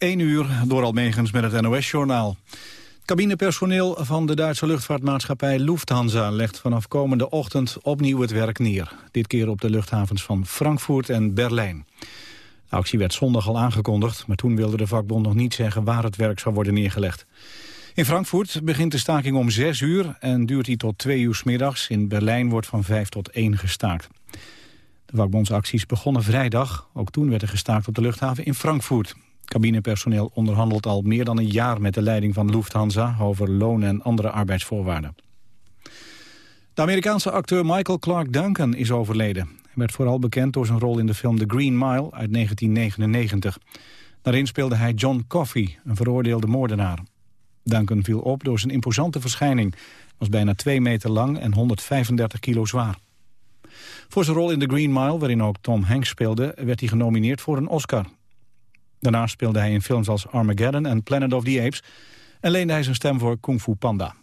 1 uur door Almegens met het NOS-journaal. Cabinepersoneel van de Duitse luchtvaartmaatschappij Lufthansa... legt vanaf komende ochtend opnieuw het werk neer. Dit keer op de luchthavens van Frankfurt en Berlijn. De actie werd zondag al aangekondigd... maar toen wilde de vakbond nog niet zeggen waar het werk zou worden neergelegd. In Frankfurt begint de staking om 6 uur en duurt die tot 2 uur s middags. In Berlijn wordt van 5 tot 1 gestaakt. De vakbondsacties begonnen vrijdag. Ook toen werd er gestaakt op de luchthaven in Frankfurt. Cabinepersoneel onderhandelt al meer dan een jaar met de leiding van Lufthansa over loon en andere arbeidsvoorwaarden. De Amerikaanse acteur Michael Clark Duncan is overleden. Hij werd vooral bekend door zijn rol in de film The Green Mile uit 1999. Daarin speelde hij John Coffey, een veroordeelde moordenaar. Duncan viel op door zijn imposante verschijning. was bijna 2 meter lang en 135 kilo zwaar. Voor zijn rol in The Green Mile, waarin ook Tom Hanks speelde... werd hij genomineerd voor een Oscar. Daarna speelde hij in films als Armageddon en Planet of the Apes... en leende hij zijn stem voor Kung Fu Panda.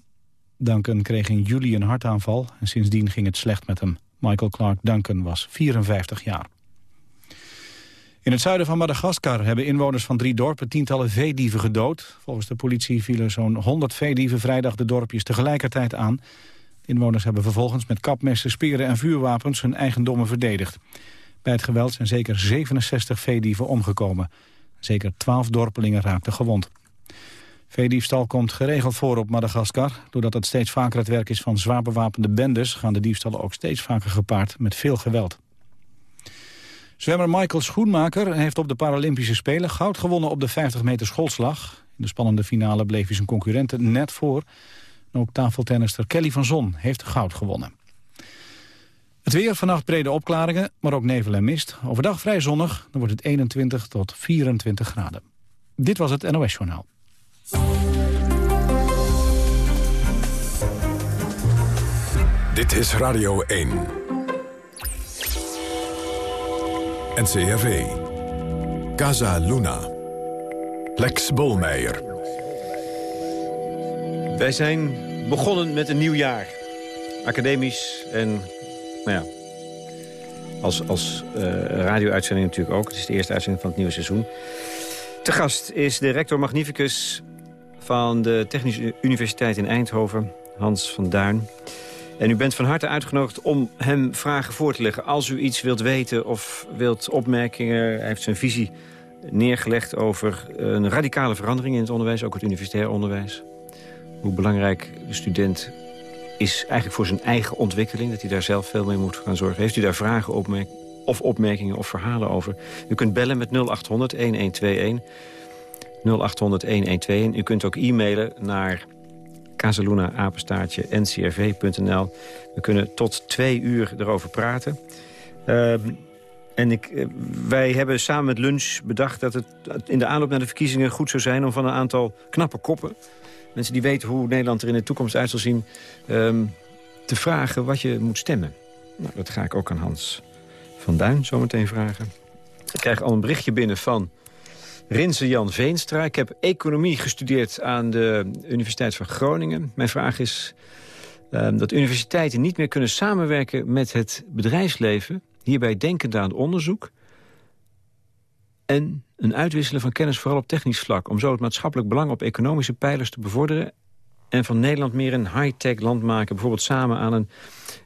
Duncan kreeg in juli een hartaanval en sindsdien ging het slecht met hem. Michael Clark Duncan was 54 jaar. In het zuiden van Madagaskar hebben inwoners van drie dorpen tientallen veedieven gedood. Volgens de politie vielen zo'n 100 veedieven vrijdag de dorpjes tegelijkertijd aan. Inwoners hebben vervolgens met kapmessen, speren en vuurwapens hun eigendommen verdedigd. Bij het geweld zijn zeker 67 veedieven omgekomen. Zeker 12 dorpelingen raakten gewond. Veediefstal komt geregeld voor op Madagaskar. Doordat het steeds vaker het werk is van zwaar bewapende bendes... gaan de diefstallen ook steeds vaker gepaard met veel geweld. Zwemmer Michael Schoenmaker heeft op de Paralympische Spelen goud gewonnen op de 50 meter schoolslag. In de spannende finale bleef hij zijn concurrenten net voor. ook tafeltennister Kelly van Zon heeft goud gewonnen. Het weer, vannacht brede opklaringen, maar ook nevel en mist. Overdag vrij zonnig, dan wordt het 21 tot 24 graden. Dit was het NOS Journaal. Dit is Radio 1. NCRV. Casa Luna. Lex Bolmeijer. Wij zijn begonnen met een nieuw jaar. Academisch en, nou ja, als, als uh, radio-uitzending natuurlijk ook. Het is de eerste uitzending van het nieuwe seizoen. Te gast is de rector magnificus van de Technische Universiteit in Eindhoven, Hans van Duin. En u bent van harte uitgenodigd om hem vragen voor te leggen. Als u iets wilt weten of wilt opmerkingen... hij heeft zijn visie neergelegd over een radicale verandering in het onderwijs. Ook het universitair onderwijs. Hoe belangrijk de student is eigenlijk voor zijn eigen ontwikkeling. Dat hij daar zelf veel mee moet gaan zorgen. Heeft u daar vragen of opmerkingen of verhalen over? U kunt bellen met 0800 1121. 0800 1121. U kunt ook e-mailen naar Casaluna, ncrv.nl. We kunnen tot twee uur erover praten. Ehm, en ik, eh, wij hebben samen met Lunch bedacht dat het in de aanloop naar de verkiezingen goed zou zijn... om van een aantal knappe koppen, mensen die weten hoe Nederland er in de toekomst uit zal zien... Ehm, te vragen wat je moet stemmen. Nou, dat ga ik ook aan Hans van Duin zometeen vragen. Ik krijg al een berichtje binnen van Rinse Jan Veenstra. Ik heb economie gestudeerd aan de Universiteit van Groningen. Mijn vraag is uh, dat universiteiten niet meer kunnen samenwerken met het bedrijfsleven. Hierbij denkend aan onderzoek. En een uitwisselen van kennis vooral op technisch vlak. Om zo het maatschappelijk belang op economische pijlers te bevorderen. En van Nederland meer een high-tech land maken. Bijvoorbeeld samen aan een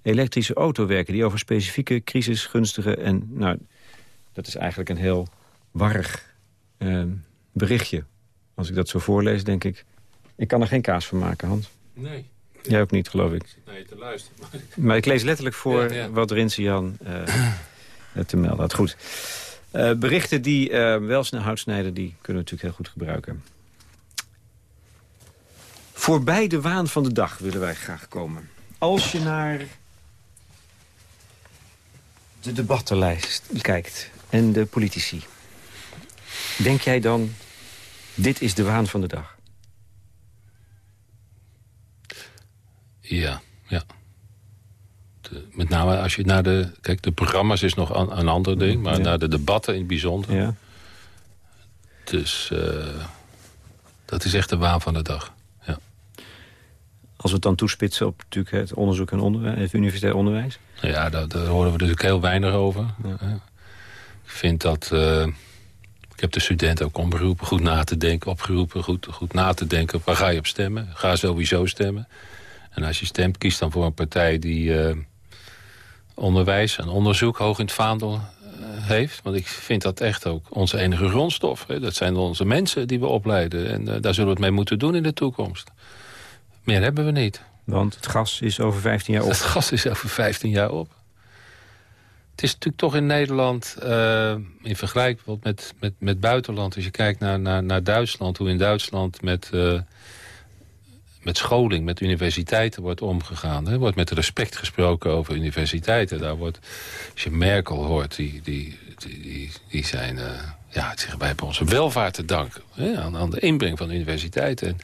elektrische auto werken. Die over specifieke crisisgunstige en... nou, dat is eigenlijk een heel warrig uh, berichtje. Als ik dat zo voorlees, denk ik... Ik kan er geen kaas van maken, Hans. Nee. Jij ook niet, geloof ik. Nee, te luisteren. Maar ik lees letterlijk voor wat Rinse Jan uh, te melden had. Goed. Uh, berichten die uh, wel snel hout snijden, die kunnen we natuurlijk heel goed gebruiken. Voorbij de waan van de dag willen wij graag komen. Als je naar de debattenlijst kijkt en de politici... Denk jij dan, dit is de waan van de dag? Ja, ja. Met name als je naar de... Kijk, de programma's is nog een, een ander ding, maar naar de debatten in het bijzonder. Ja. Dus uh, dat is echt de waan van de dag. Ja. Als we het dan toespitsen op natuurlijk het onderzoek en onderwijs, het universitair onderwijs? Ja, daar, daar horen we natuurlijk heel weinig over. Ja. Ik vind dat... Uh, Ik heb de studenten ook omgeroepen goed na te denken, opgeroepen goed, goed na te denken. Waar ga je op stemmen? Ga sowieso stemmen. En als je stemt, kies dan voor een partij die uh, onderwijs en onderzoek hoog in het vaandel uh, heeft. Want ik vind dat echt ook onze enige grondstof. Hè. Dat zijn onze mensen die we opleiden. En uh, daar zullen we het mee moeten doen in de toekomst. Meer hebben we niet. Want het gas is over 15 jaar op. Het gas is over 15 jaar op. Het is natuurlijk toch in Nederland, uh, in vergelijking met, met, met buitenland... als je kijkt naar, naar, naar Duitsland, hoe in Duitsland met, uh, met scholing, met universiteiten wordt omgegaan. Er wordt met respect gesproken over universiteiten. Daar wordt, als je Merkel hoort, die, die, die, die zijn... Uh, ja, zeggen, wij hebben onze welvaart te danken hè, aan, aan de inbreng van universiteiten. En,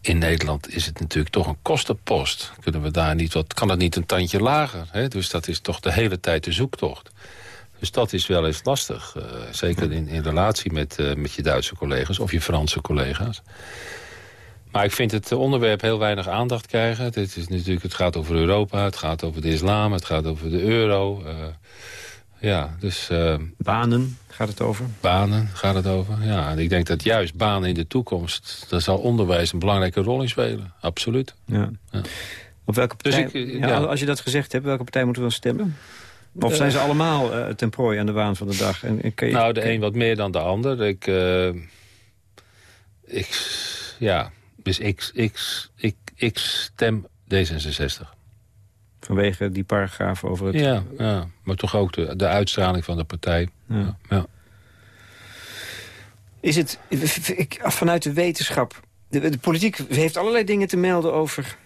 in Nederland is het natuurlijk toch een kostenpost. Kunnen we daar niet wat, kan het niet een tandje lager? Hè? Dus dat is toch de hele tijd de zoektocht. Dus dat is wel eens lastig. Uh, zeker in, in relatie met, uh, met je Duitse collega's of je Franse collega's. Maar ik vind het onderwerp heel weinig aandacht krijgen. Het, is natuurlijk, het gaat over Europa, het gaat over de islam, het gaat over de euro. Uh, ja, dus... banen gaat het over? Banen gaat het over, ja. En ik denk dat juist banen in de toekomst... daar zal onderwijs een belangrijke rol in spelen. Absoluut. Ja. ja. Op welke partij, dus ik, ja, Als je dat gezegd hebt, welke partij moeten we dan stemmen? Of zijn ze allemaal uh, ten prooi aan de waan van de dag? En, en je, nou, de een wat meer dan de ander. Ik, ik, ja, dus ik, ik, ik, ik stem D66. Vanwege die paragraaf over het... Ja, ja maar toch ook de, de uitstraling van de partij. Ja. ja. Is het ik, vanuit de wetenschap... De, de, politiek heeft allerlei dingen te melden over,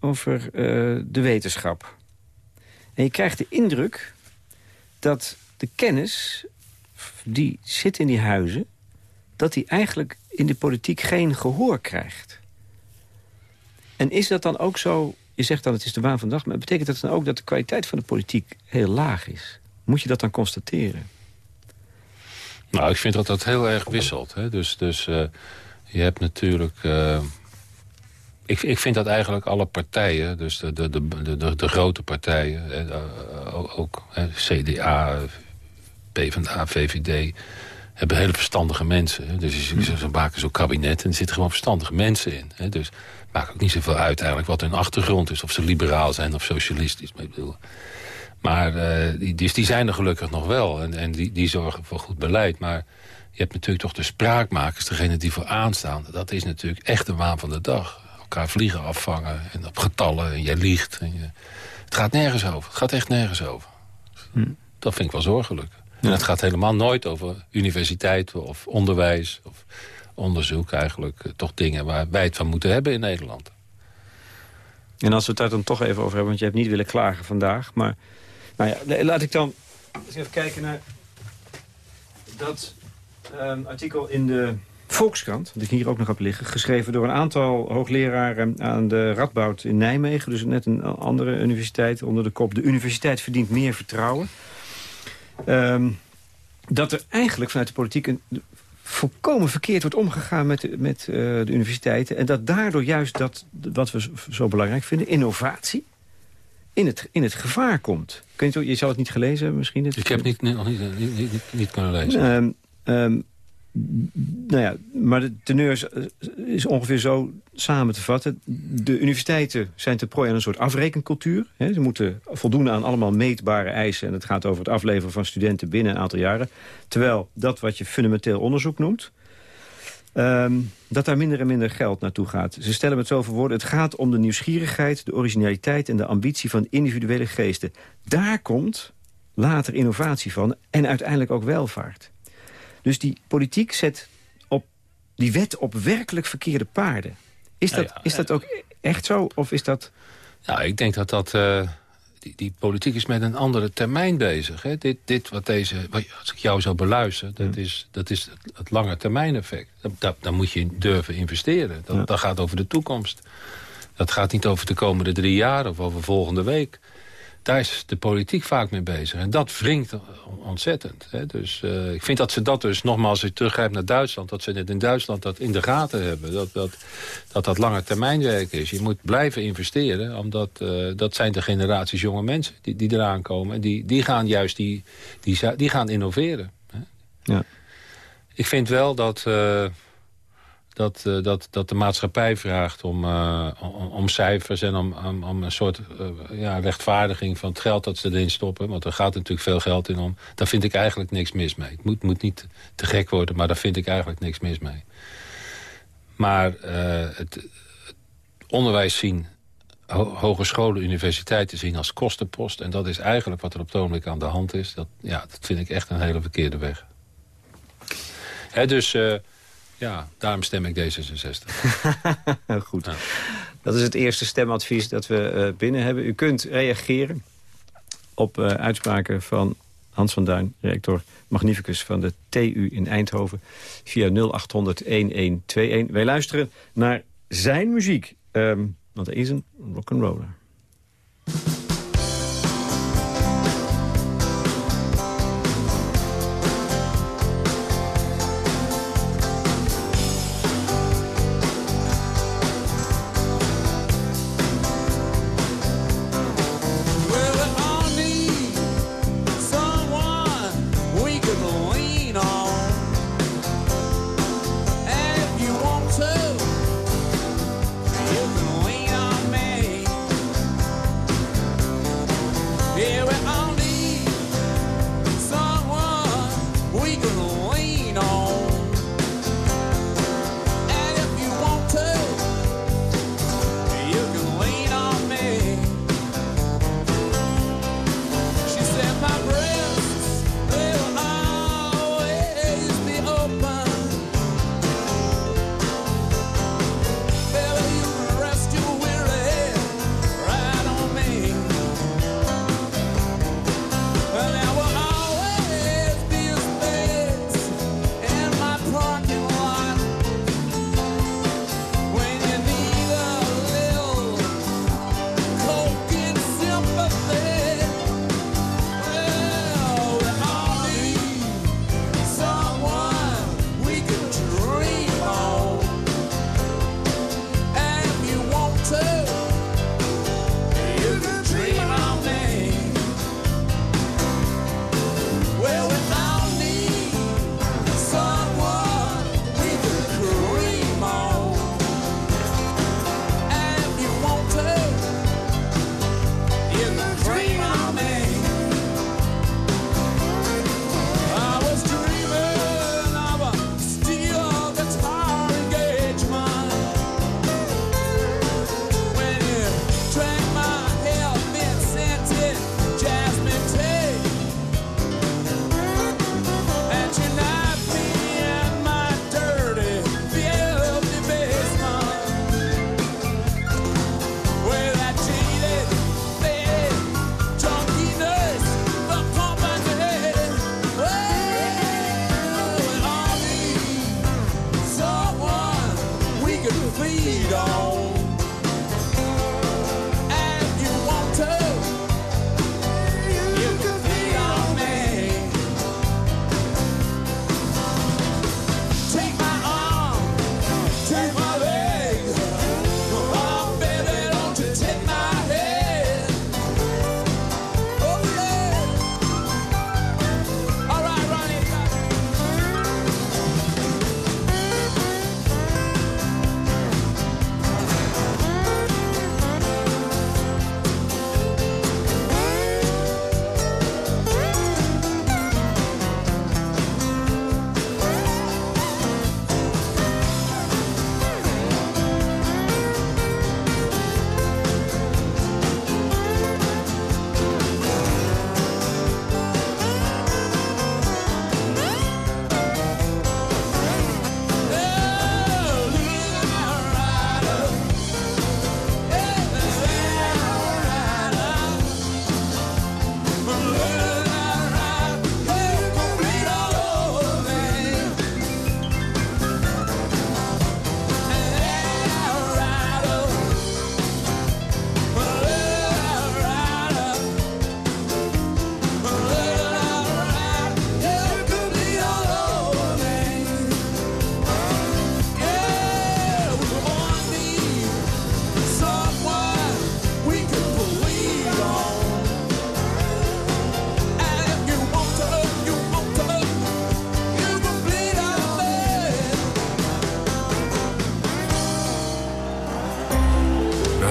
over uh, de wetenschap. En je krijgt de indruk dat de kennis die zit in die huizen... dat die eigenlijk in de politiek geen gehoor krijgt. En is dat dan ook zo je zegt dan het is de waan van de dag... maar betekent dat dan ook dat de kwaliteit van de politiek heel laag is? Moet je dat dan constateren? Nou, ik vind dat dat heel erg wisselt. Hè? Dus, dus uh, je hebt natuurlijk... Uh, ik, ik vind dat eigenlijk alle partijen, dus de, de, de, de, de grote partijen... Uh, ook CDA, PvdA, VVD hebben hele verstandige mensen. Dus ze maken zo'n kabinet en er zitten gewoon verstandige mensen in. Hè? Dus maakt ook niet zoveel uit eigenlijk wat hun achtergrond is. Of ze liberaal zijn of socialistisch. Maar, ik bedoel, maar uh, die, dus die zijn er gelukkig nog wel. En, en die, die zorgen voor goed beleid. Maar je hebt natuurlijk toch de spraakmakers, degene die voor aanstaan. Dat is natuurlijk echt de waan van de dag. Elkaar vliegen afvangen en op getallen en jij liegt. En je, het gaat nergens over. Het gaat echt nergens over. Hm. Dat vind ik wel zorgelijk. En het gaat helemaal nooit over universiteiten of onderwijs... of onderzoek eigenlijk eh, toch dingen waar wij het van moeten hebben in Nederland. En als we het daar dan toch even over hebben, want je hebt niet willen klagen vandaag. Maar nou ja, laat ik dan eens even kijken naar dat um, artikel in de Volkskrant, dat ik hier ook nog heb liggen, geschreven door een aantal hoogleraren aan de Radboud in Nijmegen. Dus net een andere universiteit onder de kop. De universiteit verdient meer vertrouwen. Um, dat er eigenlijk vanuit de politiek een volkomen verkeerd wordt omgegaan met, met uh, de universiteiten. En dat daardoor juist dat, wat we zo belangrijk vinden, innovatie, in het, in het gevaar komt. Kun je, je zal het niet gelezen misschien? Het, ik heb niet, nog niet, niet, niet, niet kunnen lezen. Um, um, nou ja, maar de teneur is, is, ongeveer zo samen te vatten. De universiteiten zijn te prooi aan een soort afrekencultuur. Ze moeten voldoen aan allemaal meetbare eisen. En het gaat over het afleveren van studenten binnen een aantal jaren. Terwijl dat wat je fundamenteel onderzoek noemt... Um, dat daar minder en minder geld naartoe gaat. Ze stellen met zoveel woorden... het gaat om de nieuwsgierigheid, de originaliteit... en de ambitie van individuele geesten. Daar komt later innovatie van en uiteindelijk ook welvaart. Dus die politiek zet op die wet op werkelijk verkeerde paarden. Is dat, is dat ook echt zo? Of is dat... Ja, ik denk dat dat... Uh, die, die, politiek is met een andere termijn bezig. Hè? Dit, dit wat deze, als ik jou zo beluister, dat, is, dat is het, lange termijn effect. Dan moet je durven investeren. Dat, dat gaat over de toekomst. Dat gaat niet over de komende drie jaar of over volgende week daar is de politiek vaak mee bezig. En dat wringt ontzettend. Hè. Dus uh, ik vind dat ze dat dus, nogmaals, als je teruggrijpt naar Duitsland... dat ze net in Duitsland dat in de gaten hebben. Dat dat, dat, dat lange termijnwerk is. Je moet blijven investeren, omdat uh, dat zijn de generaties jonge mensen... die, die eraan komen. En die, die gaan juist die, die, die gaan innoveren. Hè. Ja. Ik vind wel dat, dat, dat, dat de maatschappij vraagt om, om, om, cijfers... en om, om, een soort ja, rechtvaardiging van het geld dat ze erin stoppen. Want er gaat natuurlijk veel geld in om. Daar vind ik eigenlijk niks mis mee. Het moet, moet niet te gek worden, maar daar vind ik eigenlijk niks mis mee. Maar het, onderwijs zien hogescholen, universiteiten zien als kostenpost. En dat is eigenlijk wat er op het ogenblik aan de hand is. Dat, ja, dat vind ik echt een hele verkeerde weg. dus uh, ja, daarom stem ik D66. Goed. Dat is het eerste stemadvies dat we uh, binnen hebben. U kunt reageren op uh, uitspraken van Hans van Duin, rector magnificus van de TU in Eindhoven... via 0800-1121. Wij luisteren naar zijn muziek. Um, want hij is een rock'n'roller.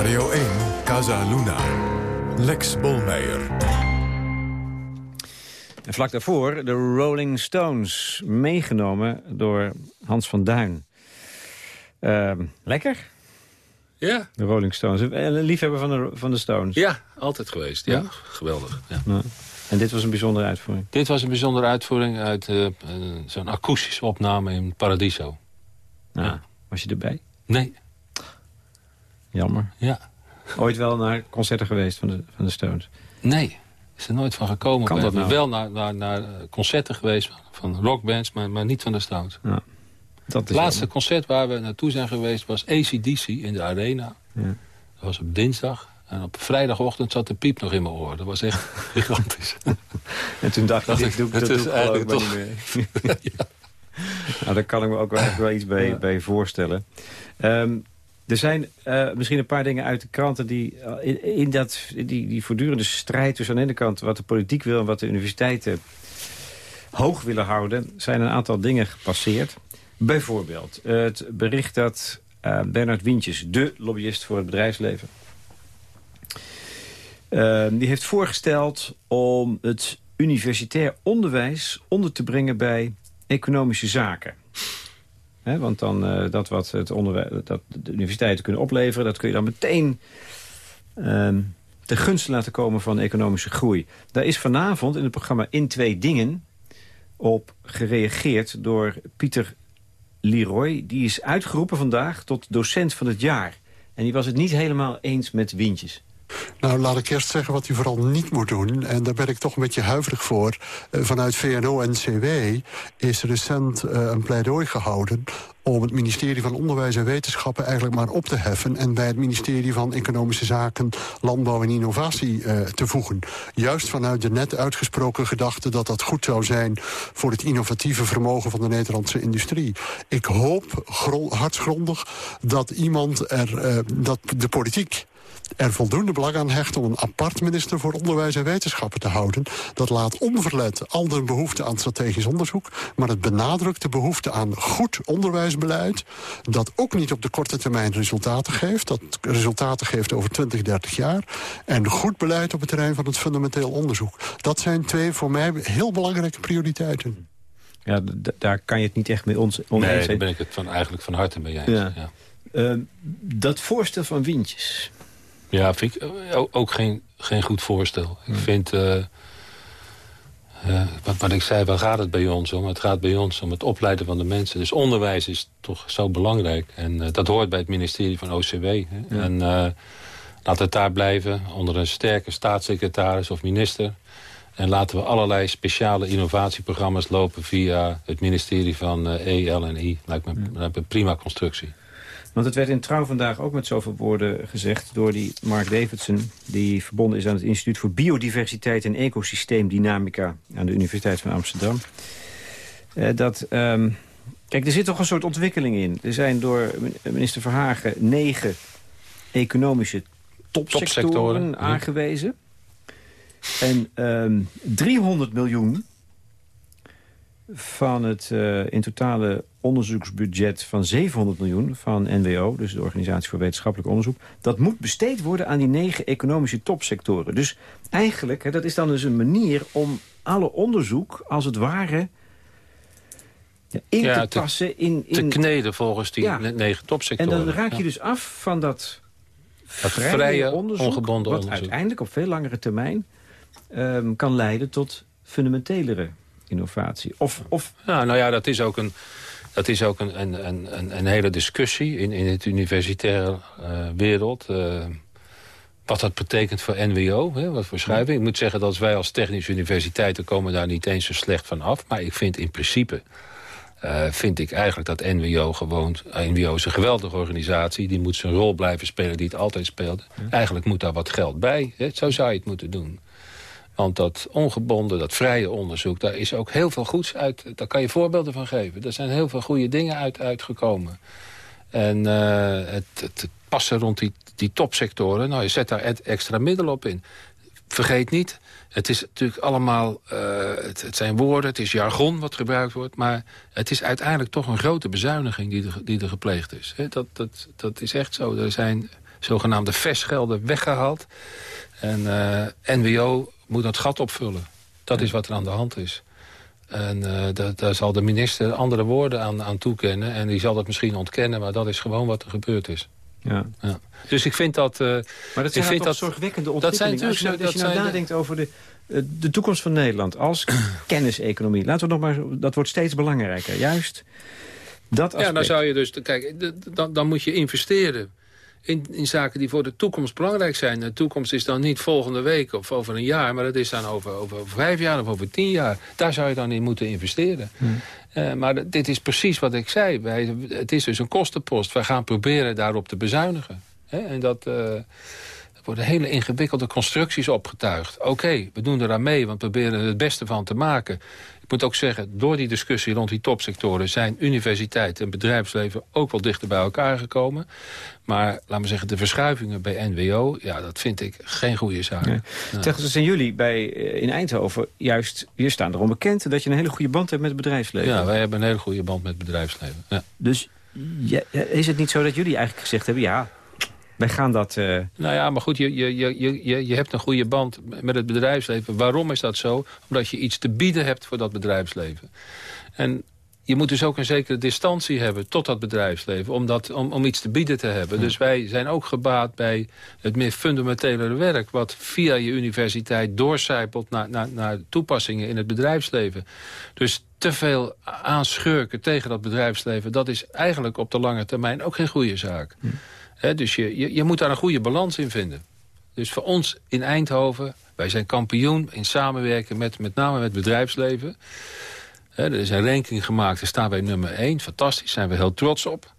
Radio 1, Casa Luna. Lex Bolmeijer. En vlak daarvoor de Rolling Stones, meegenomen door Hans van Duin. Ehm, lekker? Ja. De Rolling Stones. Een liefhebber van de, van de Stones? Ja, altijd geweest. Ja, geweldig. Ja. En dit was een bijzondere uitvoering? Dit was een bijzondere uitvoering uit uh, zo'n akoestische opname in Paradiso. Ja. Was je erbij? Nee. Jammer. Ja. Ooit wel naar concerten geweest van de, van de Stones? Nee, is er nooit van gekomen. Kan dat nou? wel naar, naar, naar concerten geweest van rockbands, maar, maar niet van de Stones. Ja. Dat is Het laatste jammer. concert waar we naartoe zijn geweest was ACDC in de Arena. Ja. Dat was op dinsdag. En op vrijdagochtend zat de piep nog in mijn oor. Dat was echt gigantisch. En toen dacht ik, doe dat doe ik eigenlijk eigenlijk niet meer. nou, daar kan ik me ook wel, echt wel iets bij, bij voorstellen. Ehm, er zijn eh, misschien een paar dingen uit de kranten... die eh, in, dat, die, die voortdurende strijd tussen aan de ene kant... wat de politiek wil en wat de universiteiten hoog willen houden... zijn een aantal dingen gepasseerd. Bijvoorbeeld het bericht dat eh, Bernard Wintjes... de lobbyist voor het bedrijfsleven... eh, die heeft voorgesteld om het universitair onderwijs onder te brengen bij economische zaken. Want dan eh, dat wat het dat de universiteiten kunnen opleveren... dat kun je dan meteen ehm ten gunste laten komen van economische groei. Daar is vanavond in het programma In Twee Dingen op gereageerd door Pieter Leroy. Die is uitgeroepen vandaag tot docent van het jaar. En die was het niet helemaal eens met Wintjes. Nou, laat ik eerst zeggen wat u vooral niet moet doen. En daar ben ik toch een beetje huiverig voor. Eh, vanuit VNO-NCW is recent eh, een pleidooi gehouden... om het ministerie van Onderwijs en Wetenschappen eigenlijk maar op te heffen... en bij het ministerie van Economische Zaken, Landbouw en Innovatie eh, te voegen. Juist vanuit de net uitgesproken gedachte dat dat goed zou zijn... voor het innovatieve vermogen van de Nederlandse industrie. Ik hoop gron- hartsgrondig dat iemand er, eh, dat de politiek er voldoende belang aan hecht om een apart minister voor onderwijs en wetenschappen te houden. Dat laat onverlet al de behoefte aan strategisch onderzoek, maar het benadrukt de behoefte aan goed onderwijsbeleid, dat ook niet op de korte termijn resultaten geeft, dat resultaten geeft over 20, 30 jaar, en goed beleid op het terrein van het fundamenteel onderzoek. Dat zijn twee voor mij heel belangrijke prioriteiten. Ja, daar kan je het niet echt mee ons oneens Nee, daar ben ik het van, eigenlijk van harte mee eens. Ja. Ja. Ehm, dat voorstel van Wintjes. Ja, vind ik eh, ook- geen, geen goed voorstel. Hmm. Ik vind, eh, eh, wat, wat ik zei, waar gaat het bij ons om? Het gaat bij ons om het opleiden van de mensen. Dus onderwijs is toch zo belangrijk. En dat hoort bij het ministerie van OCW. Hè? En laat het daar blijven, onder een sterke staatssecretaris of minister. En laten we allerlei speciale innovatieprogramma's lopen... via het ministerie van eh, E, en I. Lijkt me, lijkt me een prima constructie. Want het werd in Trouw vandaag ook met zoveel woorden gezegd... door die Mark Davidson, die verbonden is aan het Instituut voor Biodiversiteit en Ecosysteemdynamica... aan de Universiteit van Amsterdam. Eh, dat, ehm, kijk, er zit toch een soort ontwikkeling in. Er zijn door minister Verhagen negen economische topsectoren, Topsectoren, ja. aangewezen. En ehm 300 miljoen van het eh, in totale onderzoeksbudget van 700 miljoen van NWO... dus de Organisatie voor Wetenschappelijk Onderzoek... dat moet besteed worden aan die negen economische topsectoren. Dus eigenlijk, hè, dat is dan dus een manier om alle onderzoek... als het ware ja, in Ja, te te- passen in... Te in kneden volgens die Ja. negen en topsectoren. dan raak je dus af van dat Dat vrije, vrije, onderzoek... ongebonden wat onderzoek. uiteindelijk op veel langere termijn... ehm, kan leiden tot fundamentelere innovatie. Of, of Ja, nou ja, dat is ook een, dat is ook een, een, een, een- een hele discussie in, in het universitaire eh, wereld. eh, wat dat betekent voor NWO, hè, wat voor schrijving. Ik moet zeggen dat wij als technische universiteiten komen daar niet eens zo slecht van af. Maar ik vind in principe, eh, vind ik eigenlijk dat NWO gewoon... NWO is een geweldige organisatie, die moet zijn rol blijven spelen die het altijd speelde. Eigenlijk moet daar wat geld bij, hè, zo zou je het moeten doen. Want dat ongebonden, dat vrije onderzoek, daar is ook heel veel goeds uit. Daar kan je voorbeelden van geven. Er zijn heel veel goede dingen uit, uitgekomen. En eh, het, het, passen rond die, die topsectoren, nou, je zet daar extra middelen op in. Vergeet niet, het is natuurlijk allemaal, eh, het, zijn woorden, het is jargon wat gebruikt wordt. Maar het is uiteindelijk toch een grote bezuiniging die er, die er gepleegd is. Dat, dat, dat is echt zo. Er zijn zogenaamde versgelden weggehaald. En NWO moet dat gat opvullen. Dat is wat er aan de hand is. En uh, daar zal de minister andere woorden aan, aan toekennen. En die zal dat misschien ontkennen, maar dat is gewoon wat er gebeurd is. Ja. ja. Dus ik vind dat... Uh, maar dat zijn ik vind dat zorgwekkende ontwikkelingen. Dat zijn als je, als je nou nadenkt over de, eh, de toekomst van Nederland als kenniseconomie. Laten we nog maar... Dat wordt steeds belangrijker. Juist dat aspect. Ja, dan zou je dus... Kijk, dan, dan moet je investeren in, in zaken die voor de toekomst belangrijk zijn. De toekomst is dan niet volgende week of over een jaar... maar dat is dan over, over vijf jaar of over tien jaar. Daar zou je dan in moeten investeren. Hmm. Uh, maar dit is precies wat ik zei. Wij, het is dus een kostenpost. Wij gaan proberen daarop te bezuinigen. En dat... Uh, worden hele ingewikkelde constructies opgetuigd. Oké, we doen eraan mee, want we proberen er het beste van te maken. Ik moet ook zeggen, door die discussie rond die topsectoren... zijn universiteit en bedrijfsleven ook wel dichter bij elkaar gekomen. Maar, laten we zeggen, de verschuivingen bij NWO... ja, dat vind ik geen goede zaak. Nee. Ja. zijn jullie bij, eh, in Eindhoven juist... je staan erom bekend dat je een hele goede band hebt met het bedrijfsleven. Ja, wij hebben een hele goede band met het bedrijfsleven. Ja. Dus ja, is het niet zo dat jullie eigenlijk gezegd hebben... ja, wij gaan dat... Uh... Nou ja, maar goed, je, je, je, je, je hebt een goede band met het bedrijfsleven. Waarom is dat zo? Omdat je iets te bieden hebt voor dat bedrijfsleven. En je moet dus ook een zekere distantie hebben tot dat bedrijfsleven... om, dat, om, om iets te bieden te hebben. Dus wij zijn ook gebaat bij het meer fundamentele werk... wat via je universiteit doorcijpelt naar, naar, naar toepassingen in het bedrijfsleven. Dus te veel aanschurken tegen dat bedrijfsleven... dat is eigenlijk op de lange termijn ook geen goede zaak. Dus je, je, je moet daar een goede balans in vinden. Dus voor ons in Eindhoven, wij zijn kampioen in samenwerken met met name met bedrijfsleven. er is een ranking gemaakt, daar staan wij nummer 1. Fantastisch, daar zijn we heel trots op.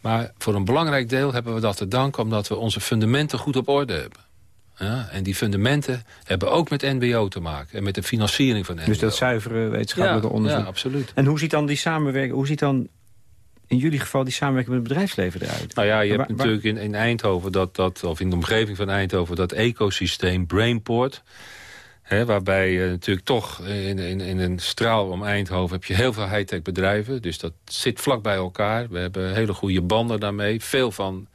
Maar voor een belangrijk deel hebben we dat te danken... omdat we onze fundamenten goed op orde hebben. Ja, en die fundamenten hebben ook met NBO te maken. En met de financiering van NBO. Dus dat zuivere wetenschappelijke onderzoek. Ja, absoluut. En hoe ziet dan die samenwerking... Hoe ziet dan in jullie geval die samenwerking met het bedrijfsleven eruit? Nou ja, je hebt natuurlijk in, in Eindhoven, dat, dat, of in de omgeving van Eindhoven... dat ecosysteem Brainport... Waarbij je natuurlijk toch in, in, in een straal om Eindhoven... heb je heel veel high-tech bedrijven. Dus dat zit vlak bij elkaar. We hebben hele goede banden daarmee. Veel van...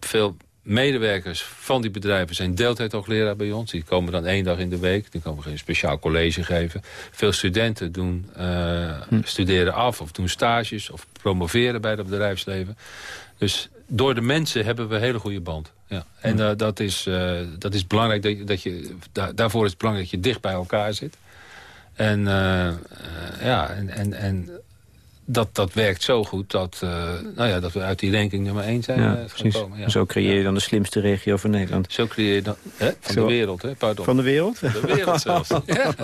Veel medewerkers van die bedrijven zijn deeltijdhoogleraar bij ons. Die komen dan één dag in de week. Die komen een speciaal college geven. Veel studenten doen, uh, studeren af of doen stages of promoveren bij het bedrijfsleven. Dus door de mensen hebben we een hele goede band. Ja. En uh, dat, is, uh, dat is belangrijk. Dat, dat je, daarvoor is het belangrijk dat je dicht bij elkaar zit. En, ja, en, en, en dat, dat werkt zo goed dat, uh, nou ja, dat we uit die ranking nummer 1 zijn ja, gekomen. Ja. Zo creëer je dan de slimste regio van Nederland. Zo creëer je dan... Hè? Van de wereld, hè? Pardon. Van de wereld? Van de wereld zelfs. ja.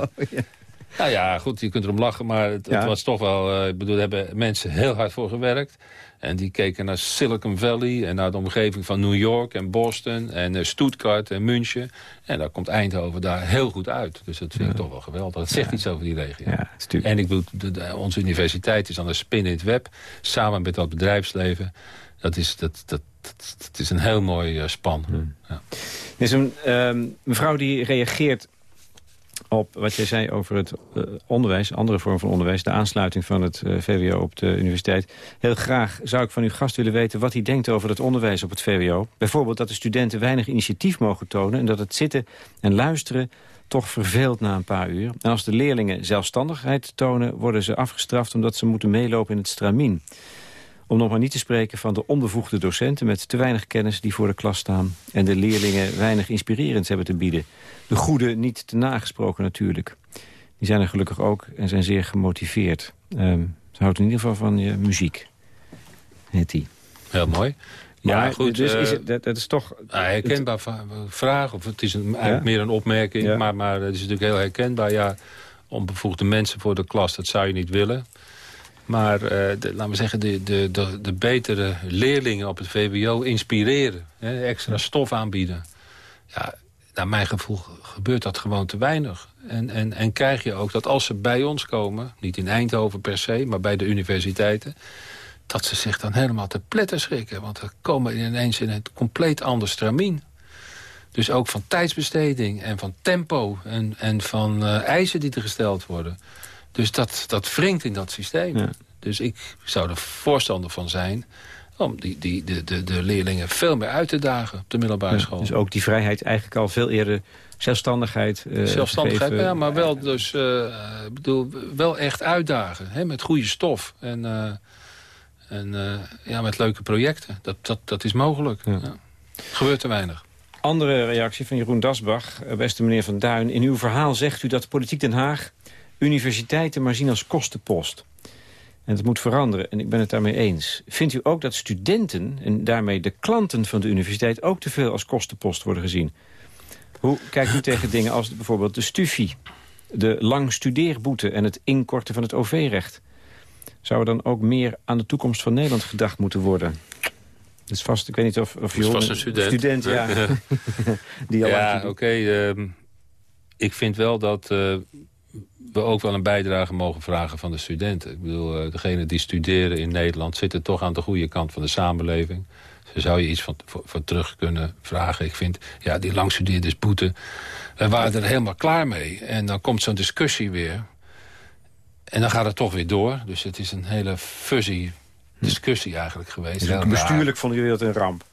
Nou ja, goed, je kunt erom lachen, maar het, het was toch wel... Uh, ik bedoel, daar hebben mensen heel hard voor gewerkt. En die keken naar Silicon Valley en naar de omgeving van New York en Boston en uh, Stuttgart en München. En daar komt Eindhoven daar heel goed uit. Dus dat vind ik toch wel geweldig. Dat zegt iets over die regio. Ja, en ik bedoel, de, onze universiteit is dan een spin in het web. Samen met dat bedrijfsleven. Dat is, dat, dat, dat, is een heel mooi uh, span. Hmm. Ja. Er is een uh, mevrouw die reageert op wat jij zei over het uh, onderwijs, andere vorm van onderwijs... de aansluiting van het eh, VWO op de universiteit. Heel graag zou ik van uw gast willen weten wat hij denkt over het onderwijs op het VWO. Bijvoorbeeld dat de studenten weinig initiatief mogen tonen... en dat het zitten en luisteren toch verveelt na een paar uur. En als de leerlingen zelfstandigheid tonen... worden ze afgestraft omdat ze moeten meelopen in het stramien. Om nog maar niet te spreken van de onbevoegde docenten... met te weinig kennis die voor de klas staan... en de leerlingen weinig inspirerends hebben te bieden. De goede niet te nagesproken natuurlijk. Die zijn er gelukkig ook en zijn zeer gemotiveerd. Um, ze houdt in ieder geval van je muziek. Hetty. Heel mooi. Maar ja, goed, dus is het, dat, is toch... herkenbaar vraag, of het is een, eigenlijk meer een opmerking... Maar, maar het is natuurlijk heel herkenbaar. Ja, onbevoegde mensen voor de klas, dat zou je niet willen. Maar uh, laten we zeggen, de, de, de, de, betere leerlingen op het VWO inspireren. Hè, extra stof aanbieden. Ja, naar mijn gevoel gebeurt dat gewoon te weinig. En, en, en krijg je ook dat als ze bij ons komen... niet in Eindhoven per se, maar bij de universiteiten... dat ze zich dan helemaal te pletten schrikken. Want we komen ineens in een compleet ander stramien. Dus ook van tijdsbesteding en van tempo... en, en van uh, eisen die er gesteld worden... Dus dat, dat wringt in dat systeem. Dus ik zou er voorstander van zijn om die, die, de, de, de leerlingen veel meer uit te dagen op de middelbare school. Dus ook die vrijheid eigenlijk al veel eerder zelfstandigheid uh, Zelfstandigheid, ja, maar wel, dus, uh, bedoel, wel echt uitdagen. Hè, met goede stof en, uh, en ja, met leuke projecten. Dat, dat, dat is mogelijk. Ja. Ja. Gebeurt te weinig. Andere reactie van Jeroen Dasbach. Beste meneer Van Duin, in uw verhaal zegt u dat politiek Den Haag... universiteiten maar zien als kostenpost. En het moet veranderen, en ik ben het daarmee eens. Vindt u ook dat studenten en daarmee de klanten van de universiteit... ook te veel als kostenpost worden gezien? Hoe kijkt u tegen dingen als bijvoorbeeld de stufie... de lang studeerboete en het inkorten van het OV-recht? Zou er dan ook meer aan de toekomst van Nederland gedacht moeten worden? Dat is vast, ik weet niet of, of je... vast een student. student ja. Die al ja, oké. Ehm, ik vind wel dat... Uh, we ook wel een bijdrage mogen vragen van de studenten. Ik bedoel, uh, degenen die studeren in Nederland... zitten toch aan de goede kant van de samenleving. Daar zou je iets van, voor, terug kunnen vragen. Ik vind, ja, die langstudeerders boete... wij waren er helemaal klaar mee. En dan komt zo'n discussie weer. En dan gaat het toch weer door. Dus het is een hele fuzzy discussie eigenlijk geweest. Dus bestuurlijk vonden jullie dat een ramp?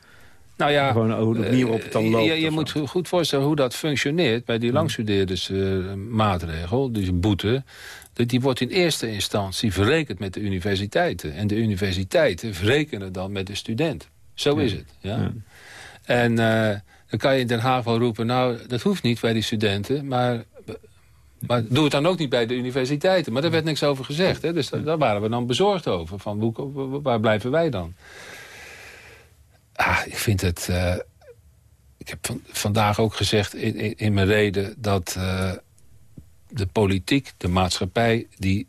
Nou ja, Gewoon opnieuw op het dan eh, loopt. Je, je moet goed voorstellen hoe dat functioneert bij die langstudeerders uh, maatregel, dus een boete. Die wordt in eerste instantie verrekend met de universiteiten. En de universiteiten verrekenen dan met de student. Zo is het. Ja. En uh, dan kan je in Den Haag wel roepen... nou, dat hoeft niet bij die studenten, maar... Maar doe het dan ook niet bij de universiteiten. Maar daar werd niks over gezegd. Hè? Dus daar, waren we dan bezorgd over. Van hoe, waar blijven wij dan? Ah, ik vind het... Uh, ik heb van, vandaag ook gezegd in, in, in mijn reden... dat uh, de politiek, de maatschappij... die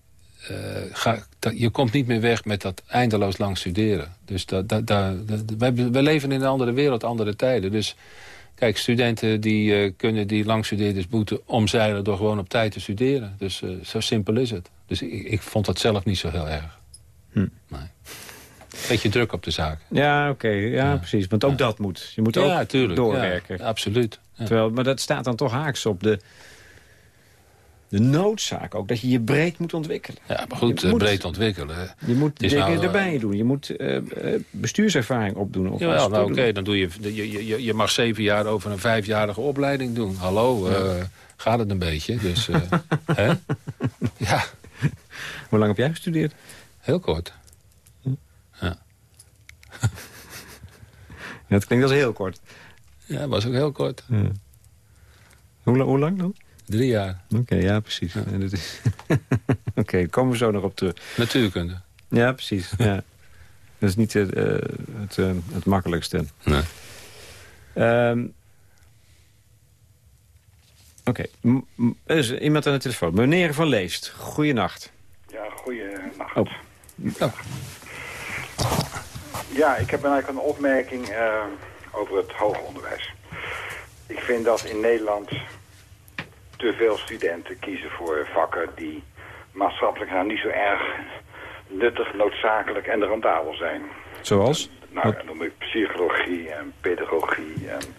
uh, ga, je komt niet meer weg met dat eindeloos lang studeren. Dus dat, dat, dat, wij, wij, leven in een andere wereld, andere tijden. Dus kijk, studenten die kunnen die langstudeerders boeten omzeilen... door gewoon op tijd te studeren. Dus zo simpel is het. Dus ik, ik, vond dat zelf niet zo heel erg. Hm. Nee. Beetje druk op de zaak. Ja, oké. ja, ja, precies. Want ook ja. dat moet. Je moet ook tuurlijk, doorwerken. absoluut. Terwijl, maar dat staat dan toch haaks op de de noodzaak ook, dat je je breed moet ontwikkelen. Ja, maar goed, moet, breed ontwikkelen. Je moet dingen nou, erbij doen. Je moet uh, bestuurservaring opdoen. Of ja, nou oké, dan doe je, je, je, je mag zeven jaar over een vijfjarige opleiding doen. Hallo, uh, gaat het een beetje. Dus, uh, hè? Ja. Hoe lang heb jij gestudeerd? Heel kort. Het klinkt als heel kort. Ja, was ook heel kort. Ja. Hoe, hoe lang dan? Drie jaar. Oké, ja, precies. Ja. Oké, okay, komen we zo nog op terug. Natuurkunde. Ja, precies. ja. Dat is niet uh, het, uh, het makkelijkste. Nee. Um, Oké, okay. er is iemand aan de telefoon. Meneer Van Leest, goeienacht. Ja, goeienacht. Oh. oh. Ja, ik heb eigenlijk een opmerking uh, over het hoger onderwijs. Ik vind dat in Nederland te veel studenten kiezen voor vakken die maatschappelijk nou niet zo erg nuttig, noodzakelijk en rendabel zijn. Zoals? Nou, dan noem ik psychologie en pedagogie en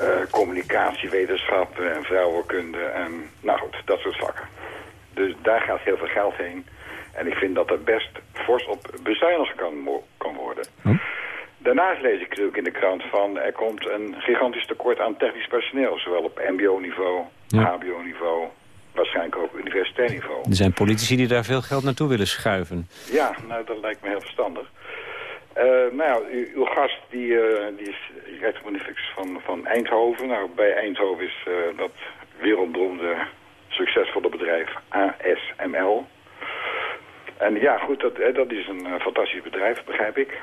uh, communicatiewetenschappen en vrouwenkunde en nou goed, dat soort vakken. Dus daar gaat heel veel geld heen. En ik vind dat er best fors op bezuinigd kan, kan worden. Hm? Daarnaast lees ik natuurlijk in de krant van... er komt een gigantisch tekort aan technisch personeel. Zowel op mbo-niveau, hbo-niveau, waarschijnlijk ook universitair niveau. Er zijn politici die daar veel geld naartoe willen schuiven. Ja, nou, dat lijkt me heel verstandig. Uh, nou ja, uw gast die, uh, die is van, van Eindhoven. Nou, bij Eindhoven is uh, dat wereldberoemde succesvolle bedrijf ASML. En ja, goed, dat, dat is een fantastisch bedrijf, begrijp ik.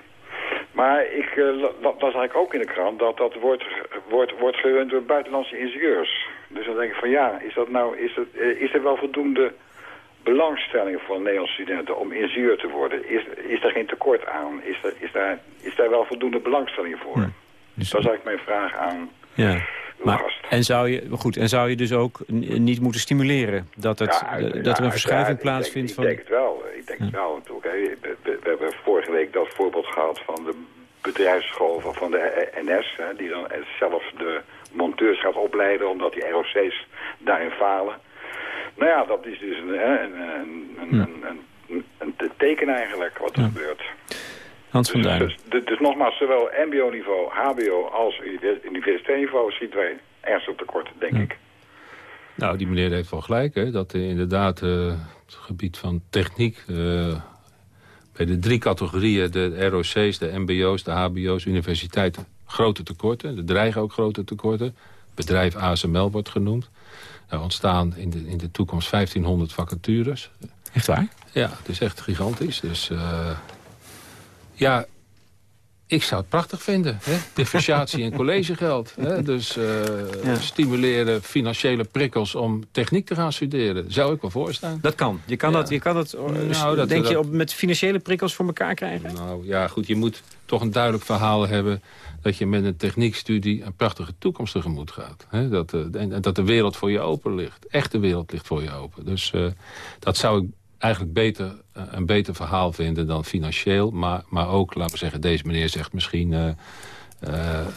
Maar ik uh, las eigenlijk ook in de krant dat dat wordt, wordt, wordt gerund door buitenlandse ingenieurs. Dus dan denk ik van ja, is, dat nou, is, uh, is er wel voldoende belangstelling voor Nederlandse studenten om ingenieur te worden? Is, is er geen tekort aan? Is, er, is, daar, is daar wel voldoende belangstelling voor? Ja. Dus... Dat is eigenlijk mijn vraag aan ja. Maar. En zou, je, goed, en zou je dus ook niet moeten stimuleren dat, het, ja, dat er een verschuiving plaatsvindt? Ik denk, ik denk het wel. Ik denk het wel. We, we, we, hebben vorige week dat voorbeeld gehad van de bedrijfsschool van, van de NS... Hè, die dan zelf de monteurs gaat opleiden omdat die ROC's daarin falen. Nou ja, dat is dus een, een, een, een, een teken eigenlijk wat er gebeurt. Hans van Duin. Dus, dus, dus, nogmaals, zowel mbo-niveau, hbo als universiteitsniveau ziet wij ernstig tekort, denk ik. Nou, die meneer heeft wel gelijk, hè, dat inderdaad uh, het gebied van techniek... Uh, bij de drie categorieën, de ROC's, de mbo's, de hbo's, universiteiten... grote tekorten, er dreigen ook grote tekorten. Bedrijf ASML wordt genoemd. Er ontstaan in de, in de toekomst 1500 vacatures. Echt waar? Ja, het is echt gigantisch. Dus uh, ja, ik zou het prachtig vinden. Hè? Differentiatie in collegegeld. Hè? Dus uh, stimuleren financiële prikkels om techniek te gaan studeren. Zou ik wel voorstaan. Dat kan. Je kan dat, je kan dat, nou, dat denk je, op, met financiële prikkels voor elkaar krijgen? Nou ja, goed. Je moet toch een duidelijk verhaal hebben... dat je met een techniekstudie een prachtige toekomst tegemoet gaat. Hè? Dat, uh, en, dat de wereld voor je open ligt. Echt de wereld ligt voor je open. Dus uh, dat zou ik eigenlijk beter, eh, een beter verhaal vinden dan financieel. Maar, maar ook, laten we zeggen, deze meneer zegt misschien... Uh, uh,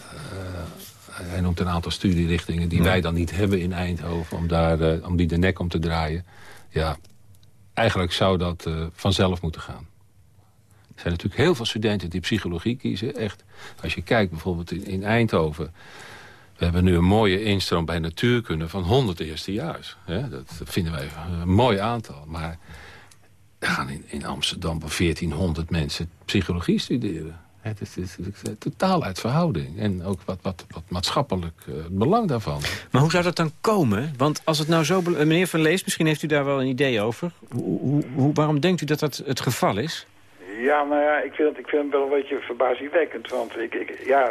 hij noemt een aantal studierichtingen die wij dan niet hebben in Eindhoven... om, daar, om die de nek om te draaien. Ja, eigenlijk zou dat vanzelf moeten gaan. Er zijn natuurlijk heel veel studenten die psychologie kiezen. Echt, als je kijkt bijvoorbeeld in, in Eindhoven... We hebben nu een mooie instroom bij natuurkunde van 100 eerstejaars. Dat vinden wij een mooi aantal. Maar er gaan in, in Amsterdam bij 1400 mensen psychologie studeren. Het is, het, is, totaal uit verhouding. En ook wat, wat, wat maatschappelijk uh, belang daarvan. Maar hoe zou dat dan komen? Want als het nou zo... Meneer Van Lees, misschien heeft u daar wel een idee over. Hoe, hoe, waarom denkt u dat dat het geval is? Ja, nou ja, ik vind het, ik vind het wel een beetje verbazingwekkend. Want ik, ik, ja,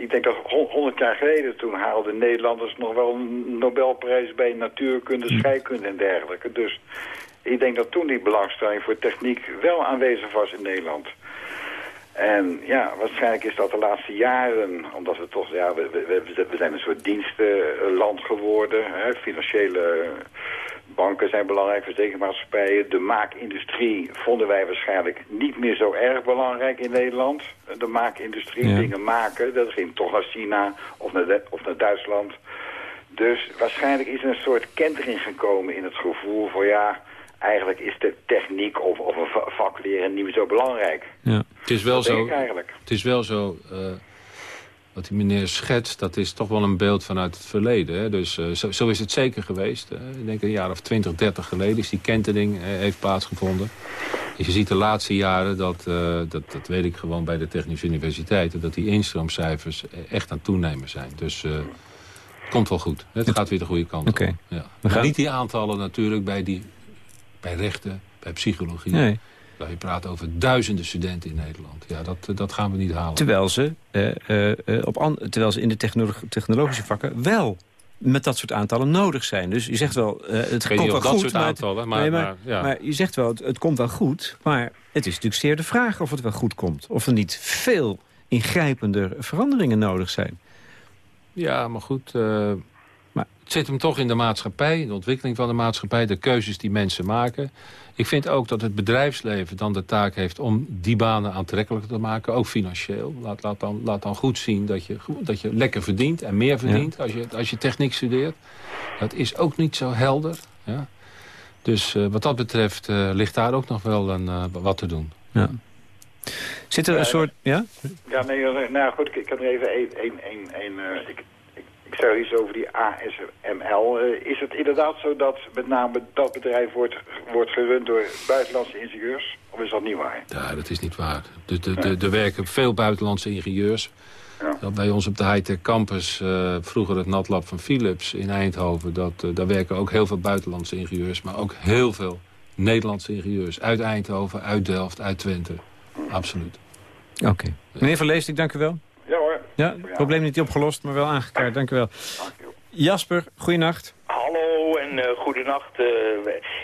ik, denk dat honderd jaar geleden... toen haalden Nederlanders nog wel een Nobelprijs bij natuurkunde, hm. scheikunde en dergelijke. Dus ik denk dat toen die belangstelling voor techniek wel aanwezig was in Nederland. En ja, waarschijnlijk is dat de laatste jaren, omdat we toch, ja, we, we, we zijn een soort dienstenland geworden. Hè, financiële banken zijn belangrijk, verzekermaatschappijen. De maakindustrie vonden wij waarschijnlijk niet meer zo erg belangrijk in Nederland. De maakindustrie, dingen maken, dat ging toch naar China of naar, of naar Duitsland. Dus waarschijnlijk is er een soort kentering gekomen in het gevoel voor ja eigenlijk is de techniek of, of een vak leren niet meer zo belangrijk. Ja. Het is wel zo. Eigenlijk. Het is wel zo. Uh, wat die meneer schetst, dat is toch wel een beeld vanuit het verleden. Hè? Dus uh, zo, zo, is het zeker geweest. Ik denk een jaar of 20, 30 geleden is die kentering heeft plaatsgevonden. Dus je ziet de laatste jaren, dat, dat, dat weet ik gewoon bij de technische universiteiten... dat die instroomcijfers echt aan het toenemen zijn. Dus het komt wel goed. Het gaat weer de goede kant op. Ja. We gaan... niet die aantallen natuurlijk bij die bij rechten, bij psychologie. Nee. Nou, je praat over duizenden studenten in Nederland. Ja, dat, dat gaan we niet halen. Terwijl ze, uh, uh, op terwijl ze in de technologische vakken wel met dat soort aantallen nodig zijn. Dus je zegt wel, uh, het komt wel goed. maar, aantallen, maar, maar, ja. maar, je zegt wel, het, het, komt wel goed. Maar het is natuurlijk zeer de vraag of het wel goed komt. Of er niet veel ingrijpender veranderingen nodig zijn. Ja, maar goed... het zit hem toch in de maatschappij, in de ontwikkeling van de maatschappij... de keuzes die mensen maken. Ik vind ook dat het bedrijfsleven dan de taak heeft om die banen aantrekkelijker te maken. Ook financieel. Laat, laat, dan, laat dan goed zien dat je, dat je lekker verdient en meer verdient als, je, als je techniek studeert. Dat is ook niet zo helder. Ja. Dus uh, wat dat betreft uh, ligt daar ook nog wel een, uh, wat te doen. Ja. Zit er een soort... Ja? Ja, nee, nou goed, ik kan er even één... één, één, één ik, ik zeg iets over die ASML. Uh, is het inderdaad zo dat met name dat bedrijf wordt, wordt gerund door buitenlandse ingenieurs? Of is dat niet waar? Ja, dat is niet waar. Er de, de, de, werken veel buitenlandse ingenieurs. Ja. Bij ons op de high-tech campus, uh, vroeger het natlab van Philips in Eindhoven... Dat, uh, daar werken ook heel veel buitenlandse ingenieurs... maar ook heel veel Nederlandse ingenieurs. Uit Eindhoven, uit Delft, uit Twente. Absoluut. Oké. Meneer Van Leest, ik dank u wel. Ja, het probleem niet opgelost, maar wel aangekaart. Dank u wel. Jasper, goeienacht. Hallo en uh, goedenacht. Uh,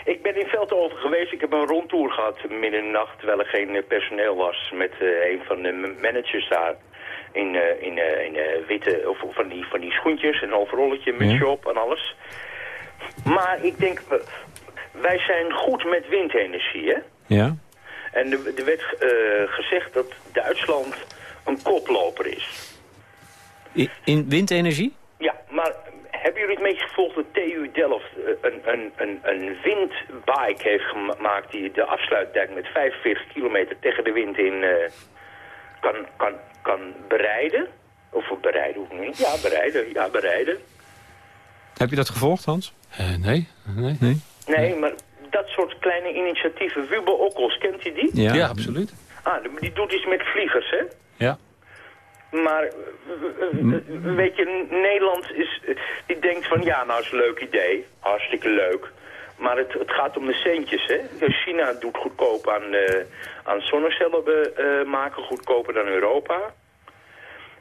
ik ben in Veldhoven geweest. Ik heb een rondtour gehad midden in de nacht... terwijl er geen uh, personeel was met een van de managers daar. In, in, in witte, of van die, van die schoentjes, een overrolletje, mutsje op en alles. Maar ik denk, wij zijn goed met windenergie, hè? Ja. En er werd gezegd dat Duitsland een koploper is. In, windenergie? Ja, maar hebben jullie het meest gevolgd dat TU Delft eh, een, een, een, een windbike heeft gemaakt... die de afsluitdijk met 45 kilometer tegen de wind in uh, kan, kan, kan bereiden. Of bereiden, hoe niet? Ja, bereiden. Ja, bereiden. Heb je dat gevolgd, Hans? Uh, nee. nee. Nee? Nee, maar dat soort kleine initiatieven. Wubbe Okkels, kent u die? Ja, ja absoluut. Ah, die doet iets met vliegers, hè? Ja. Maar, weet je, Nederland is, die denkt van, ja, nou is een leuk idee. Hartstikke leuk. Maar het, het gaat om de centjes, hè. China doet goedkoop aan, uh, aan zonnecellen uh, maken, goedkoper dan Europa.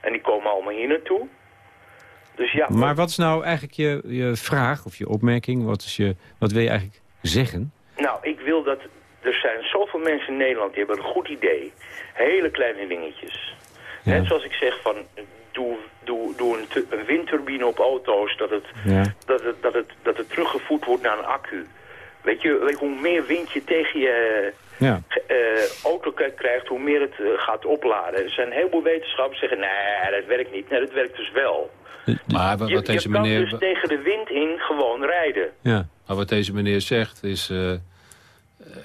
En die komen allemaal hier naartoe. Dus ja, maar wat is nou eigenlijk je, je vraag of je opmerking? Wat, is je, wat wil je eigenlijk zeggen? Nou, ik wil dat... Er zijn zoveel mensen in Nederland die hebben een goed idee. Hele kleine dingetjes. Net zoals ik zeg van... Doe, doe, doe een, een windturbine op auto's, dat het, dat, het, dat, het, dat het teruggevoerd wordt naar een accu. Weet je, weet je hoe meer wind je tegen je ja. uh, auto krijgt, hoe meer het uh, gaat opladen. Er zijn een heleboel wetenschappers die zeggen, nee, dat werkt niet. Nee, dat werkt dus wel. Maar wat, je, deze je kan meneer... dus tegen de wind in gewoon rijden. Ja. Maar wat deze meneer zegt is... Uh,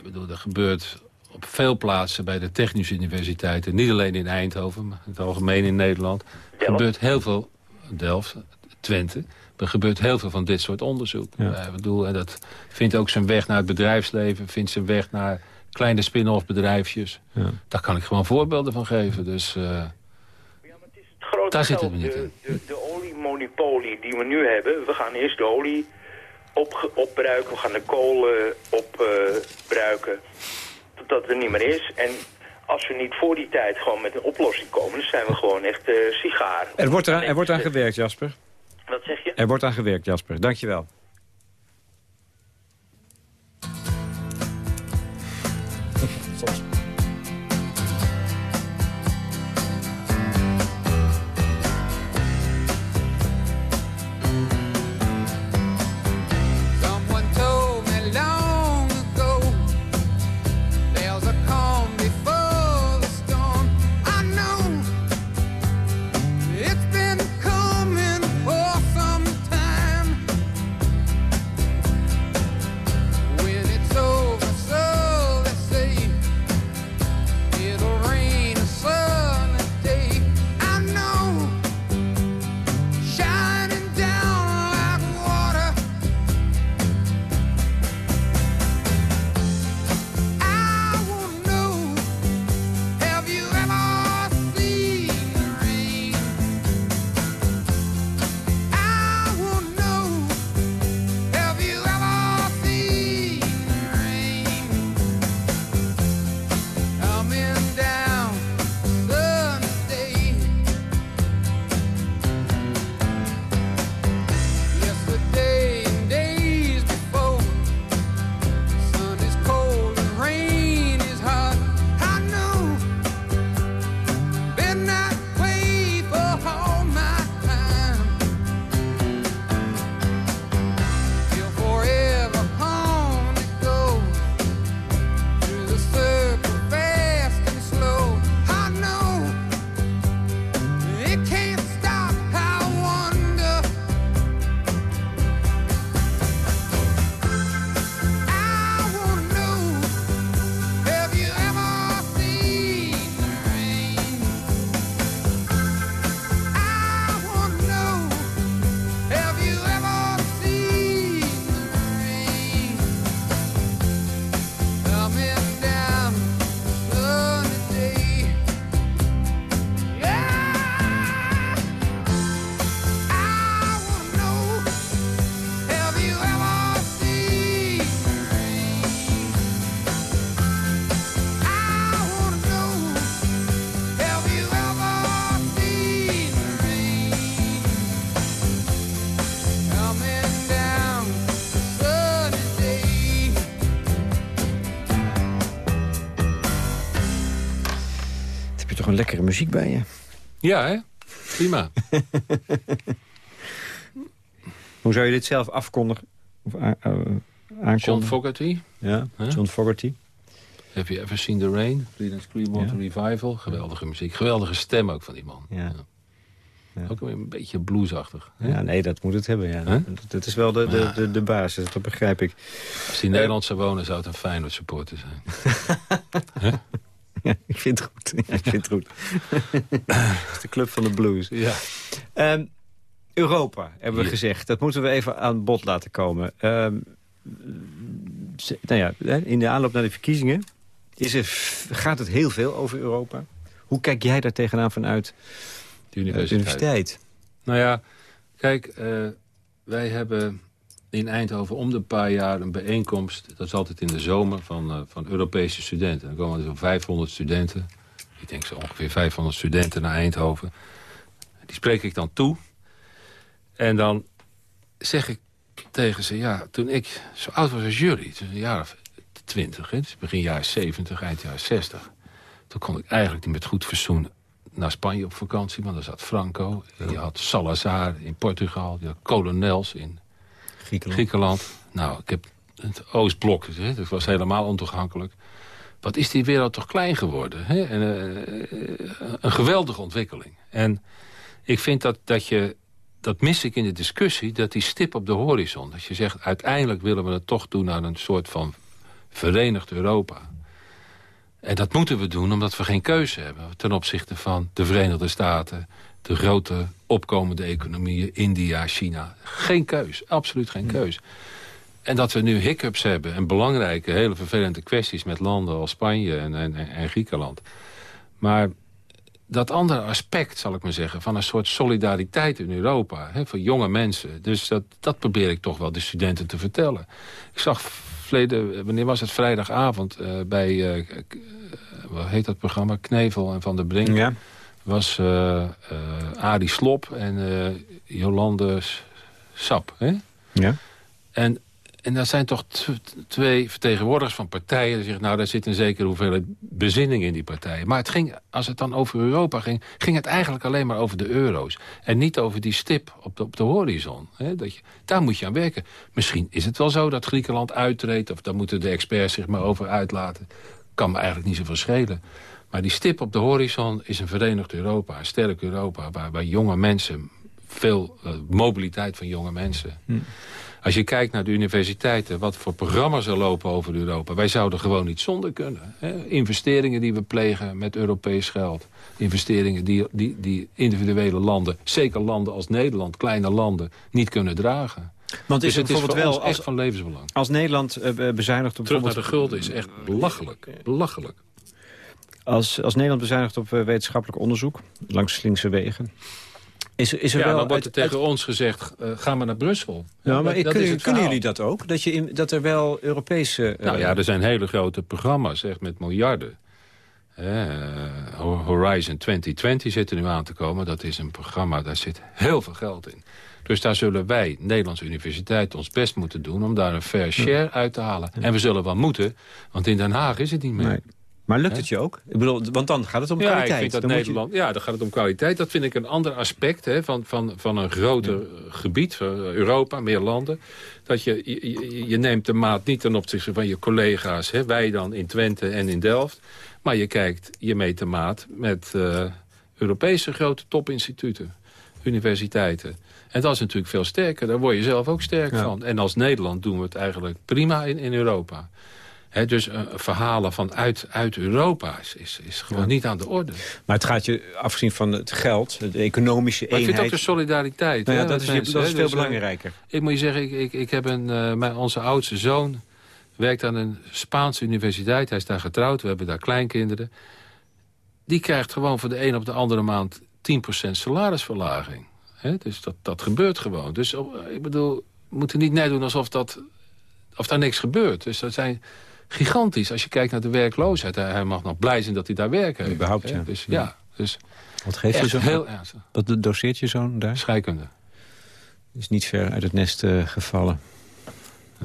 bedoel, er gebeurt op veel plaatsen bij de technische universiteiten... niet alleen in Eindhoven, maar in het algemeen in Nederland... Er gebeurt heel veel... Delft, Twente... Er gebeurt heel veel van dit soort onderzoek. Ja. bedoel, en dat vindt ook zijn weg naar het bedrijfsleven... vindt zijn weg naar kleine spin-off bedrijfjes. Ja. Daar kan ik gewoon voorbeelden van geven. Dus uh, ja, maar het is het grote daar zit het niet de, de, de oliemonopolie die we nu hebben... we gaan eerst de olie op, opbruiken, we gaan de kolen opbruiken... Uh, het er niet meer is. En als we niet voor die tijd gewoon met een oplossing komen... dan zijn we gewoon echt uh, sigaar. Er wordt, er, er wordt aan gewerkt, Jasper. Wat zeg je? Er wordt aan gewerkt, Jasper. Dankjewel. Lekkere muziek bij je. Ja, hè? Prima. Hoe zou je dit zelf afkondigen? Of uh, aankondigen? John Fogerty. Ja, huh? John Fogerty. Have you ever seen the rain? Creedence Clearwater ja. Revival. Geweldige muziek. Geweldige stem ook van die man. Ja. ja. Ook een beetje bluesachtig. Hè? Ja, nee, dat moet het hebben. Ja. Huh? Dat is wel de, de, de, de basis, dat begrijp ik. Als die Nederland zou wonen, zou het een Feyenoord supporter zijn. Ja, ik vind het goed. vind het goed. is de club van de blues. Ja. Ehm, Europa, hebben we gezegd. Dat moeten we even aan bod laten komen. Um, nou ja, in de aanloop naar de verkiezingen... Is er, gaat het heel veel over Europa. Hoe kijk jij daar tegenaan vanuit de universiteit? De universiteit? Nou ja, kijk, uh, wij hebben in Eindhoven om de paar jaar een bijeenkomst. Dat is altijd in de zomer van, uh, van Europese studenten. Dan komen er zo'n 500 studenten. Ik denk zo ongeveer 500 studenten naar Eindhoven. Die spreek ik dan toe. En dan zeg ik tegen ze... ja, toen ik zo oud was als jullie, toen een jaar of twintig... dus begin jaren 70, eind jaren 60... toen kon ik eigenlijk niet met goed verzoen naar Spanje op vakantie... want daar zat Franco, je had Salazar in Portugal... je had kolonels in Griekenland. Nou, ik heb het Oostblok, hè, dat was helemaal ontoegankelijk. Wat is die wereld toch klein geworden? Hè? En, uh, een geweldige ontwikkeling. En ik vind dat, dat je dat mis ik in de discussie, dat die stip op de horizon... dat je zegt, uiteindelijk willen we het toch doen naar een soort van verenigd Europa. En dat moeten we doen omdat we geen keuze hebben... ten opzichte van de Verenigde Staten... de grote opkomende economieën, India, China. Geen keus, absoluut geen keus. En dat we nu hiccups hebben en belangrijke, hele vervelende kwesties... met landen als Spanje en, en, en Griekenland. Maar dat andere aspect, zal ik maar zeggen... van een soort solidariteit in Europa, hè, voor jonge mensen. Dus dat, dat probeer ik toch wel de studenten te vertellen. Ik zag verleden, wanneer was het, vrijdagavond... Uh, bij, uh, wat heet dat programma, Knevel en Van der Brink... Ja. Was uh, Arie Slop en Jolande Sap. Hè? Ja. En en dat zijn toch twee vertegenwoordigers van partijen... die zeggen, nou, daar zit een zekere hoeveelheid bezinning in die partijen. Maar het ging, als het dan over Europa ging... ging het eigenlijk alleen maar over de euro's. En niet over die stip op de, op de horizon. Hè? Dat je, daar moet je aan werken. Misschien is het wel zo dat Griekenland uittreedt... of daar moeten de experts zich maar over uitlaten. Kan me eigenlijk niet zoveel schelen. Maar die stip op de horizon is een verenigd Europa. Een sterk Europa, waar, jonge mensen... veel uh, mobiliteit van jonge mensen... Hm. Als je kijkt naar de universiteiten, wat voor programma's er lopen over Europa. Wij zouden gewoon niet zonder kunnen. Hè? Investeringen die we plegen met Europees geld. Investeringen die, die, die individuele landen, zeker landen als Nederland, kleine landen, niet kunnen dragen. Want is dus het, bijvoorbeeld wel echt van levensbelang. Als Nederland uh, bezuinigt op... Terug naar de gulden is echt belachelijk. Belachelijk. Als, als Nederland bezuinigt op uh, wetenschappelijk onderzoek... langs slinkse wegen... Is, is er ja, wel dan wordt er tegen ons gezegd, uh, ga maar naar Brussel. Ja, maar ik, kunnen, kunnen jullie dat ook? Dat, je in, dat er wel Europese... Uh, nou ja, er zijn hele grote programma's, echt met miljarden. Uh, Horizon 2020 zit er nu aan te komen. Dat is een programma, daar zit heel veel geld in. Dus daar zullen wij, Nederlandse universiteit, ons best moeten doen... om daar een fair share uit te halen. En we zullen wel moeten, want in Den Haag is het niet meer. Nee. Maar lukt het je ook? Ik bedoel, want dan gaat het om kwaliteit. Ja, ik vind dat Nederland, ja, dan gaat het om kwaliteit. Dat vind ik een ander aspect hè, van, van, van een groter gebied, Europa, meer landen. Dat je, je, je, neemt de maat niet ten opzichte van je collega's, hè, wij dan in Twente en in Delft. Maar je kijkt, je meet de maat met uh, Europese grote topinstituten, universiteiten. En dat is natuurlijk veel sterker. Daar word je zelf ook sterk van. En als Nederland doen we het eigenlijk prima in, in Europa dus uh, verhalen vanuit uit Europa is, is, gewoon niet aan de orde. Maar het gaat je, afgezien van het geld, de economische maar eenheid... ik vind ook de solidariteit. Nou ja, dat, is, dat is veel dus, belangrijker. ik moet je zeggen, ik, ik, ik heb een, uh, mijn, onze oudste zoon werkt aan een Spaanse universiteit. Hij is daar getrouwd, we hebben daar kleinkinderen. Die krijgt gewoon van de een op de andere maand 10% salarisverlaging. dus dat, dat gebeurt gewoon. Dus ik bedoel, we moeten niet net doen alsof dat, of daar niks gebeurt. Dus dat zijn gigantisch als je kijkt naar de werkloosheid. Hij mag nog blij zijn dat hij daar werkt. Überhaupt, ja. Dus, ja. Dus Wat geeft je zo? Heel ernstig. Wat doseert je zoon daar? Scheikunde. Is niet ver uit het nest uh, gevallen.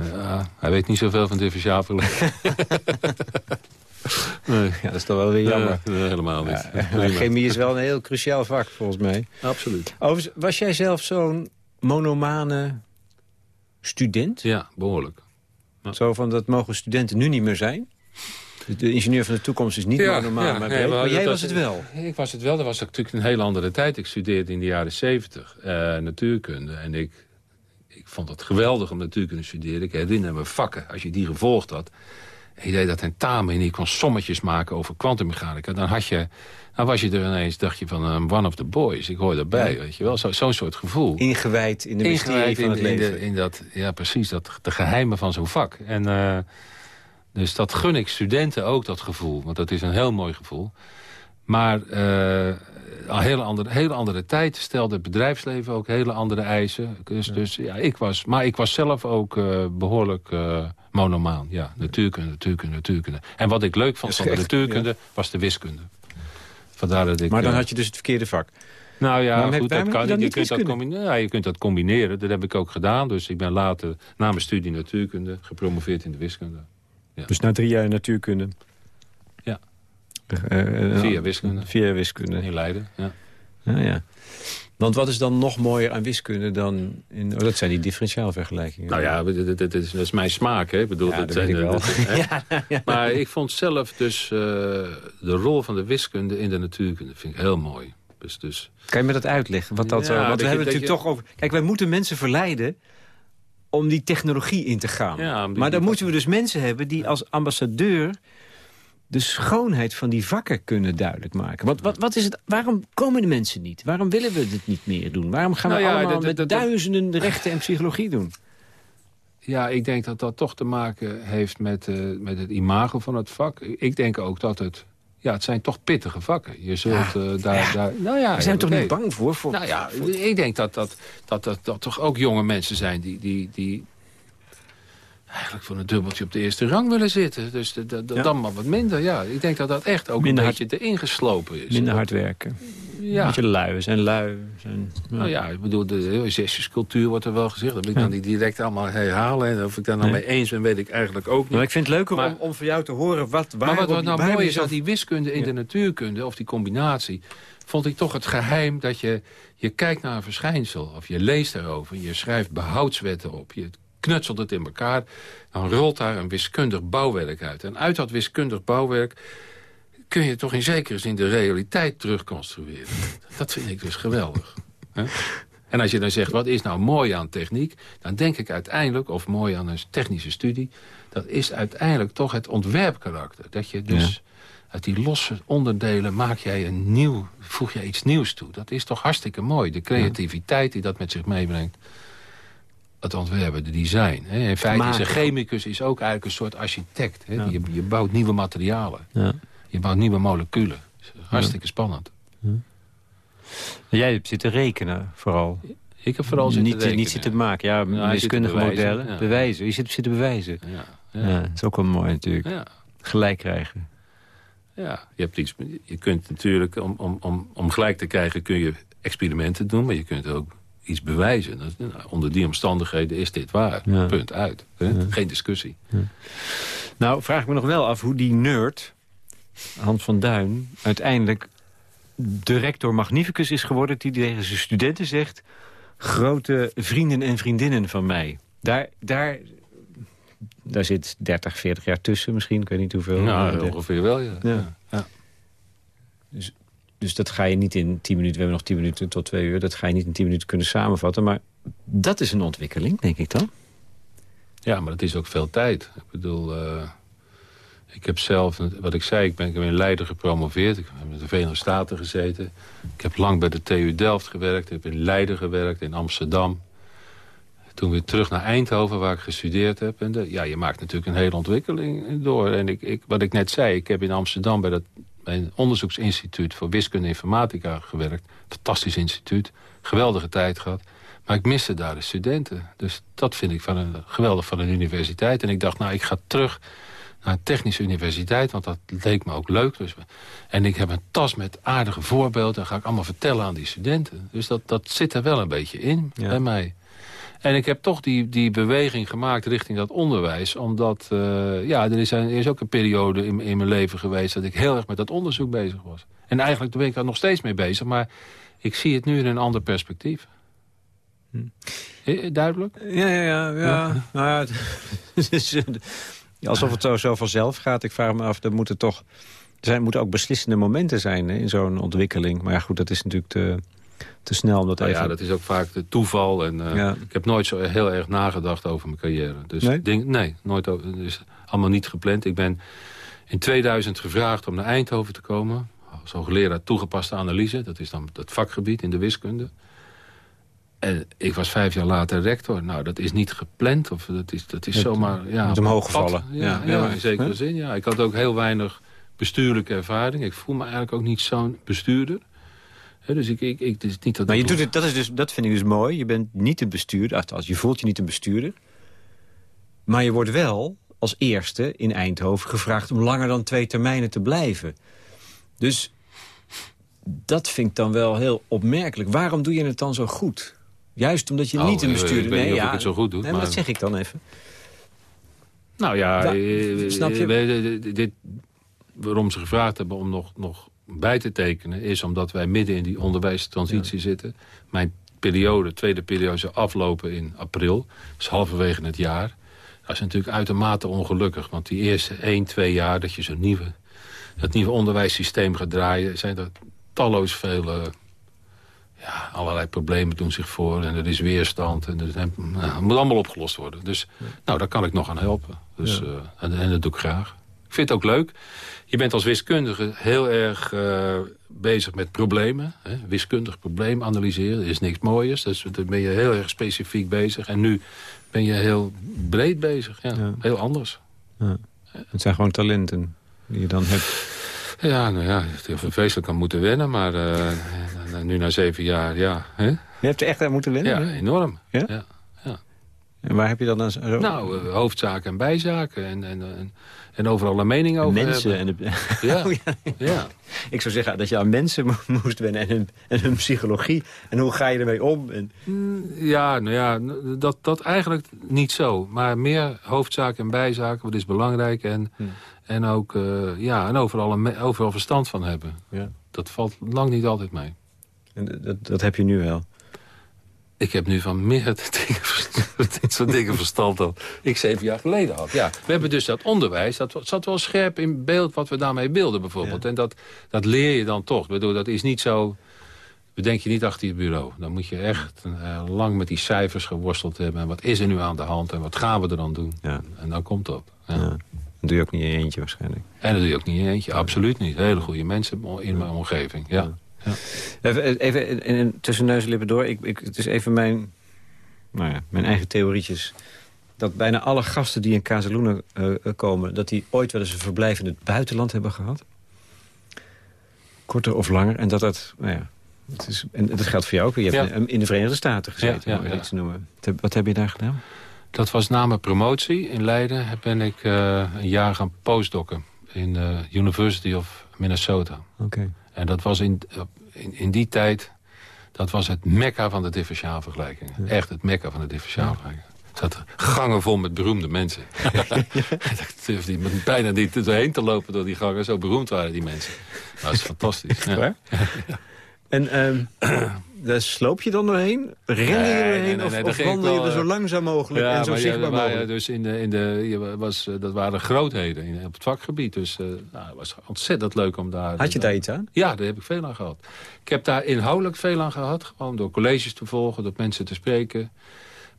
Ja, hij weet niet zoveel van differentiaalverleging. nee. Ja, dat is toch wel weer jammer. Nee, helemaal niet. Ja, chemie is wel een heel cruciaal vak, volgens mij. Absoluut. Overigens, was jij zelf zo'n monomane student? Ja, behoorlijk. Zo van, dat mogen studenten nu niet meer zijn. De ingenieur van de toekomst is niet ja, normaal, ja, maar, nee, maar, jij was het wel. Ik was het wel. Dat was natuurlijk een hele andere tijd. Ik studeerde in de jaren zeventig uh, natuurkunde. En ik, ik vond het geweldig om natuurkunde te studeren. Ik herinner me vakken, als je die gevolgd had. Je deed dat tentamen en je kon sommetjes maken over kwantummechanica... dan had je nou was je er ineens, dacht je van um, one of the boys. Ik hoor erbij, weet je wel. Zo'n zo soort gevoel. Ingewijd in de mysterie van het in, leven. In, de, in dat, ja, precies. Dat, de geheimen van zo'n vak. En, uh, dus dat gun ik studenten ook, dat gevoel. Want dat is een heel mooi gevoel. Maar een hele andere, hele andere tijd stelde het bedrijfsleven ook hele andere eisen. Dus ja, dus, ja ik was, maar ik was zelf ook uh, behoorlijk uh, monomaan. Ja, natuurkunde, natuurkunde, natuurkunde. En wat ik leuk vond van de natuurkunde ja. was de wiskunde. Dat ik, maar dan had je dus het verkeerde vak. Nou ja, goed, dat kan, je, je, kunt dat combineren, ja, je kunt dat combineren. Dat heb ik ook gedaan. Dus ik ben later na mijn studie natuurkunde gepromoveerd in de wiskunde. Ja. Dus na drie jaar natuurkunde? Ja. Uh, uh, via wiskunde. Via wiskunde. In Leiden, ja. Ja, ja. Want wat is dan nog mooier aan wiskunde dan... In, oh, dat zijn die differentiaalvergelijkingen. Nou ja, dat, dat, is, dat is mijn smaak. Hè. Ik bedoel, ja, dat, dat zijn, wel. Dat, ja, ja. Maar ik vond zelf dus uh, de rol van de wiskunde in de natuurkunde vind ik heel mooi. Dus, dus... Kan je me dat uitleggen? Wat dat, want we hebben het natuurlijk toch over... Kijk, wij moeten mensen verleiden om die technologie in te gaan. Ja, maar dan moeten we dus mensen hebben die als ambassadeur de schoonheid van die vakken kunnen duidelijk maken. Wat, wat, wat is het, waarom komen de mensen niet? Waarom willen we het niet meer doen? Waarom gaan we nou ja, allemaal dat, met dat, duizenden de rechten en psychologie doen? Ja, ik denk dat dat toch te maken heeft met, uh, met het imago van het vak. Ik denk ook dat het... Ja, het zijn toch pittige vakken. Je zult ja, uh, daar, ja. daar... Nou ja, we zijn toch niet bang voor? voor nou ja, voor... ik denk dat dat, dat, dat, dat toch ook jonge mensen zijn... die, die, die eigenlijk voor een dubbeltje op de eerste rang willen zitten. Dus de, de, de, ja. dan maar wat minder. Ja, ik denk dat dat echt ook minder een beetje erin geslopen is. Minder hard werken. Ja. Een beetje lui. Zijn lui. Zijn, ja. Nou ja, ik bedoel, de zesjescultuur wordt er wel gezegd. Dat wil ik dan niet direct allemaal herhalen. En of ik daar nou nee. mee eens ben, weet ik eigenlijk ook niet. Maar ik vind het leuker maar, om, om van jou te horen wat... maar wat, wat nou mooi is aan die wiskunde in de natuurkunde... of die combinatie, vond ik toch het geheim dat je... je kijkt naar een verschijnsel, of je leest erover... je schrijft behoudswetten op, je knutselt het in elkaar... dan rolt daar een wiskundig bouwwerk uit. En uit dat wiskundig bouwwerk kun je toch in zekere zin de realiteit terugconstrueren. Dat vind ik dus geweldig. En als je dan zegt, wat is nou mooi aan techniek... dan denk ik uiteindelijk, of mooi aan een technische studie... dat is uiteindelijk toch het ontwerpkarakter. Dat je dus ja. uit die losse onderdelen maak jij een nieuw, voeg je iets nieuws toe. Dat is toch hartstikke mooi. De creativiteit die dat met zich meebrengt het ontwerpen, de design. Hè. In feite is een chemicus is ook eigenlijk een soort architect. Hè. Ja. Je, je, bouwt nieuwe materialen. Ja. Je bouwt nieuwe moleculen. Hartstikke ja. spannend. Jij hebt zitten rekenen, vooral. Ik heb vooral zitten niet, rekenen. Niet zitten maken, ja, wiskundige modellen. Bewijzen, je zit zitten bewijzen. Ja, dat is ook wel mooi natuurlijk. Gelijk krijgen. Ja, je, hebt iets, je kunt natuurlijk, om, om, om, om gelijk te krijgen... kun je experimenten doen, maar je kunt ook iets bewijzen. Dat, nou, onder die omstandigheden is dit waar. Ja. Punt uit. Ja. Geen discussie. Ja. Nou, vraag ik me nog wel af hoe die nerd, Hans van Duin... uiteindelijk de rector magnificus is geworden... die tegen zijn studenten zegt... grote vrienden en vriendinnen van mij. Daar, daar, daar zit 30, 40 jaar tussen misschien. Ik weet niet hoeveel. Nou, ongeveer wel, ja. ja. Dus dus dat ga je niet in 10 minuten, we hebben nog 10 minuten tot 2 uur... dat ga je niet in 10 minuten kunnen samenvatten. Maar dat is een ontwikkeling, denk ik dan. Ja, maar het is ook veel tijd. Ik bedoel, uh, ik heb zelf, wat ik zei, ik ben, ik ben in Leiden gepromoveerd. Ik heb in de Verenigde Staten gezeten. Ik heb lang bij de TU Delft gewerkt. Ik heb in Leiden gewerkt, in Amsterdam. Toen weer terug naar Eindhoven, waar ik gestudeerd heb. En de, ja, je maakt natuurlijk een hele ontwikkeling door. En ik, ik, wat ik net zei, ik heb in Amsterdam bij dat bij een onderzoeksinstituut voor wiskunde en informatica gewerkt. Fantastisch instituut. Geweldige tijd gehad. Maar ik miste daar de studenten. Dus dat vind ik van een, geweldig van een universiteit. En ik dacht, nou, ik ga terug naar een technische universiteit. Want dat leek me ook leuk. Dus, en ik heb een tas met aardige voorbeelden. En ga ik allemaal vertellen aan die studenten. Dus dat, dat zit er wel een beetje in ja. bij mij. En ik heb toch die, die beweging gemaakt richting dat onderwijs. Omdat, uh, ja, er is, een, er is ook een periode in, in mijn leven geweest... dat ik heel erg met dat onderzoek bezig was. En eigenlijk ben ik daar nog steeds mee bezig. Maar ik zie het nu in een ander perspectief. Hm. Duidelijk? Ja, ja, ja. ja. Nou ja het is, alsof het zo, zo vanzelf gaat. Ik vraag me af, er moeten toch... Er zijn, moeten ook beslissende momenten zijn hè, in zo'n ontwikkeling. Maar ja, goed, dat is natuurlijk te te snel. Om dat nou even... Ja, dat is ook vaak de toeval. En, uh, ja. Ik heb nooit zo heel erg nagedacht over mijn carrière. Dus nee? Denk, nee, nooit over, dus allemaal niet gepland. Ik ben in 2000 gevraagd om naar Eindhoven te komen. Als hoogleraar toegepaste analyse. Dat is dan het vakgebied in de wiskunde. En ik was vijf jaar later rector. Nou, dat is niet gepland. Of dat is, dat is zomaar... Ja, met omhoog gevallen. Ja, ja, in zekere zin. Ja. Ik had ook heel weinig bestuurlijke ervaring. Ik voel me eigenlijk ook niet zo'n bestuurder. Dus ik, ik, ik, het is niet dat maar je doet het, dat, is dus, dat vind ik dus mooi. Je bent niet een bestuurder. Als je voelt je niet een bestuurder. Maar je wordt wel als eerste in Eindhoven gevraagd... om langer dan twee termijnen te blijven. Dus dat vind ik dan wel heel opmerkelijk. Waarom doe je het dan zo goed? Juist omdat je oh, niet een bestuurder... Ik weet niet of ik het zo goed doe. Nee, maar dat zeg ik dan even. Nou ja, eh, snap je? Dit, waarom ze gevraagd hebben om nog, nog bij te tekenen... is omdat wij midden in die onderwijstransitie zitten. Mijn periode, tweede periode, zou aflopen in april. Dus halverwege het jaar. Dat is natuurlijk uitermate ongelukkig. Want die eerste 1, 2 jaar dat je zo'n nieuwe, dat nieuwe onderwijssysteem gaat draaien... zijn er talloos veel... ja, allerlei problemen doen zich voor en er is weerstand. En het moet allemaal opgelost worden. Dus nou, daar kan ik nog aan helpen. Dus, uh, en, en, dat doe ik graag. Ik vind het ook leuk. Je bent als wiskundige heel erg uh, bezig met problemen. Hè? Wiskundig probleem analyseren is niks mooiers. Dus daar ben je heel erg specifiek bezig. En nu ben je heel breed bezig. Ja. ja. Heel anders. Ja. Het zijn gewoon talenten die je dan hebt. Ja, nou ja, heel vreselijk kan moeten wennen. Maar uh, nu na zeven jaar, ja. Hè? Je hebt er echt aan moeten wennen? Ja, enorm. Ja? ja? En waar heb je dan dan zo... Nou, uh, hoofdzaken en bijzaken. En, en, en, en overal een mening over Mensen en de... ja. Oh, ja. ja. Ik zou zeggen dat je aan mensen moest wennen en hun, en hun psychologie. En hoe ga je ermee om? En... Mm, ja, nou ja, dat, dat eigenlijk niet zo. Maar meer hoofdzaken en bijzaken, wat is belangrijk. En, hm. en ook uh, ja, en overal, een, overal verstand van hebben. Ja. Dat valt lang niet altijd mee. En dat, dat heb je nu wel? Ik heb nu van meer dit soort dingen verstand dan ik zeven jaar geleden had. Ja, we hebben dus dat onderwijs, dat zat wel scherp in beeld wat we daarmee wilden bijvoorbeeld. En dat, dat leer je dan toch. Ik bedoel, dat is niet zo... Bedenk je niet achter je bureau. Dan moet je echt uh, lang met die cijfers geworsteld hebben. En wat is er nu aan de hand en wat gaan we er dan doen? Ja. En dan komt dat. Ja. Dat doe je ook niet in eentje waarschijnlijk. En dat doe je ook niet in eentje, absoluut niet. Hele goede mensen in mijn omgeving, ja. Ja. Even, even in, tussen neus en lippen door. Ik, ik, het is even mijn, nou ja, mijn eigen theorietjes. Dat bijna alle gasten die in Casaluna uh, komen... dat die ooit wel eens een verblijf in het buitenland hebben gehad. Korter of langer. En dat dat, nou ja... Het is, en dat geldt voor jou ook. Je hebt in de Verenigde Staten gezeten, ja, ja, te noemen. Wat heb je daar gedaan? Dat was na mijn promotie in Leiden. Ben ik uh, een jaar gaan postdocken in de University of Minnesota. Oké. En dat was in, in, in, die tijd... dat was het mekka van de differentiaalvergelijking. Echt het mekka van de differentiaalvergelijking. Er zaten gangen vol met beroemde mensen. Ik durfde bijna niet doorheen te lopen door die gangen. Zo beroemd waren die mensen. Dat is fantastisch. Ja. En um, daar sloop je dan doorheen? Ren je erheen nee, nee, of, of wandel je er zo langzaam mogelijk en zo zichtbaar mogelijk? Dus in de, in de, je was, eh, dat waren grootheden in, op het vakgebied. Dus uh, nou, het was ontzettend leuk om daar... Had je daar iets aan? Ja, daar heb ik veel aan gehad. Ik heb daar inhoudelijk veel aan gehad. Gewoon door colleges te volgen, door mensen te spreken.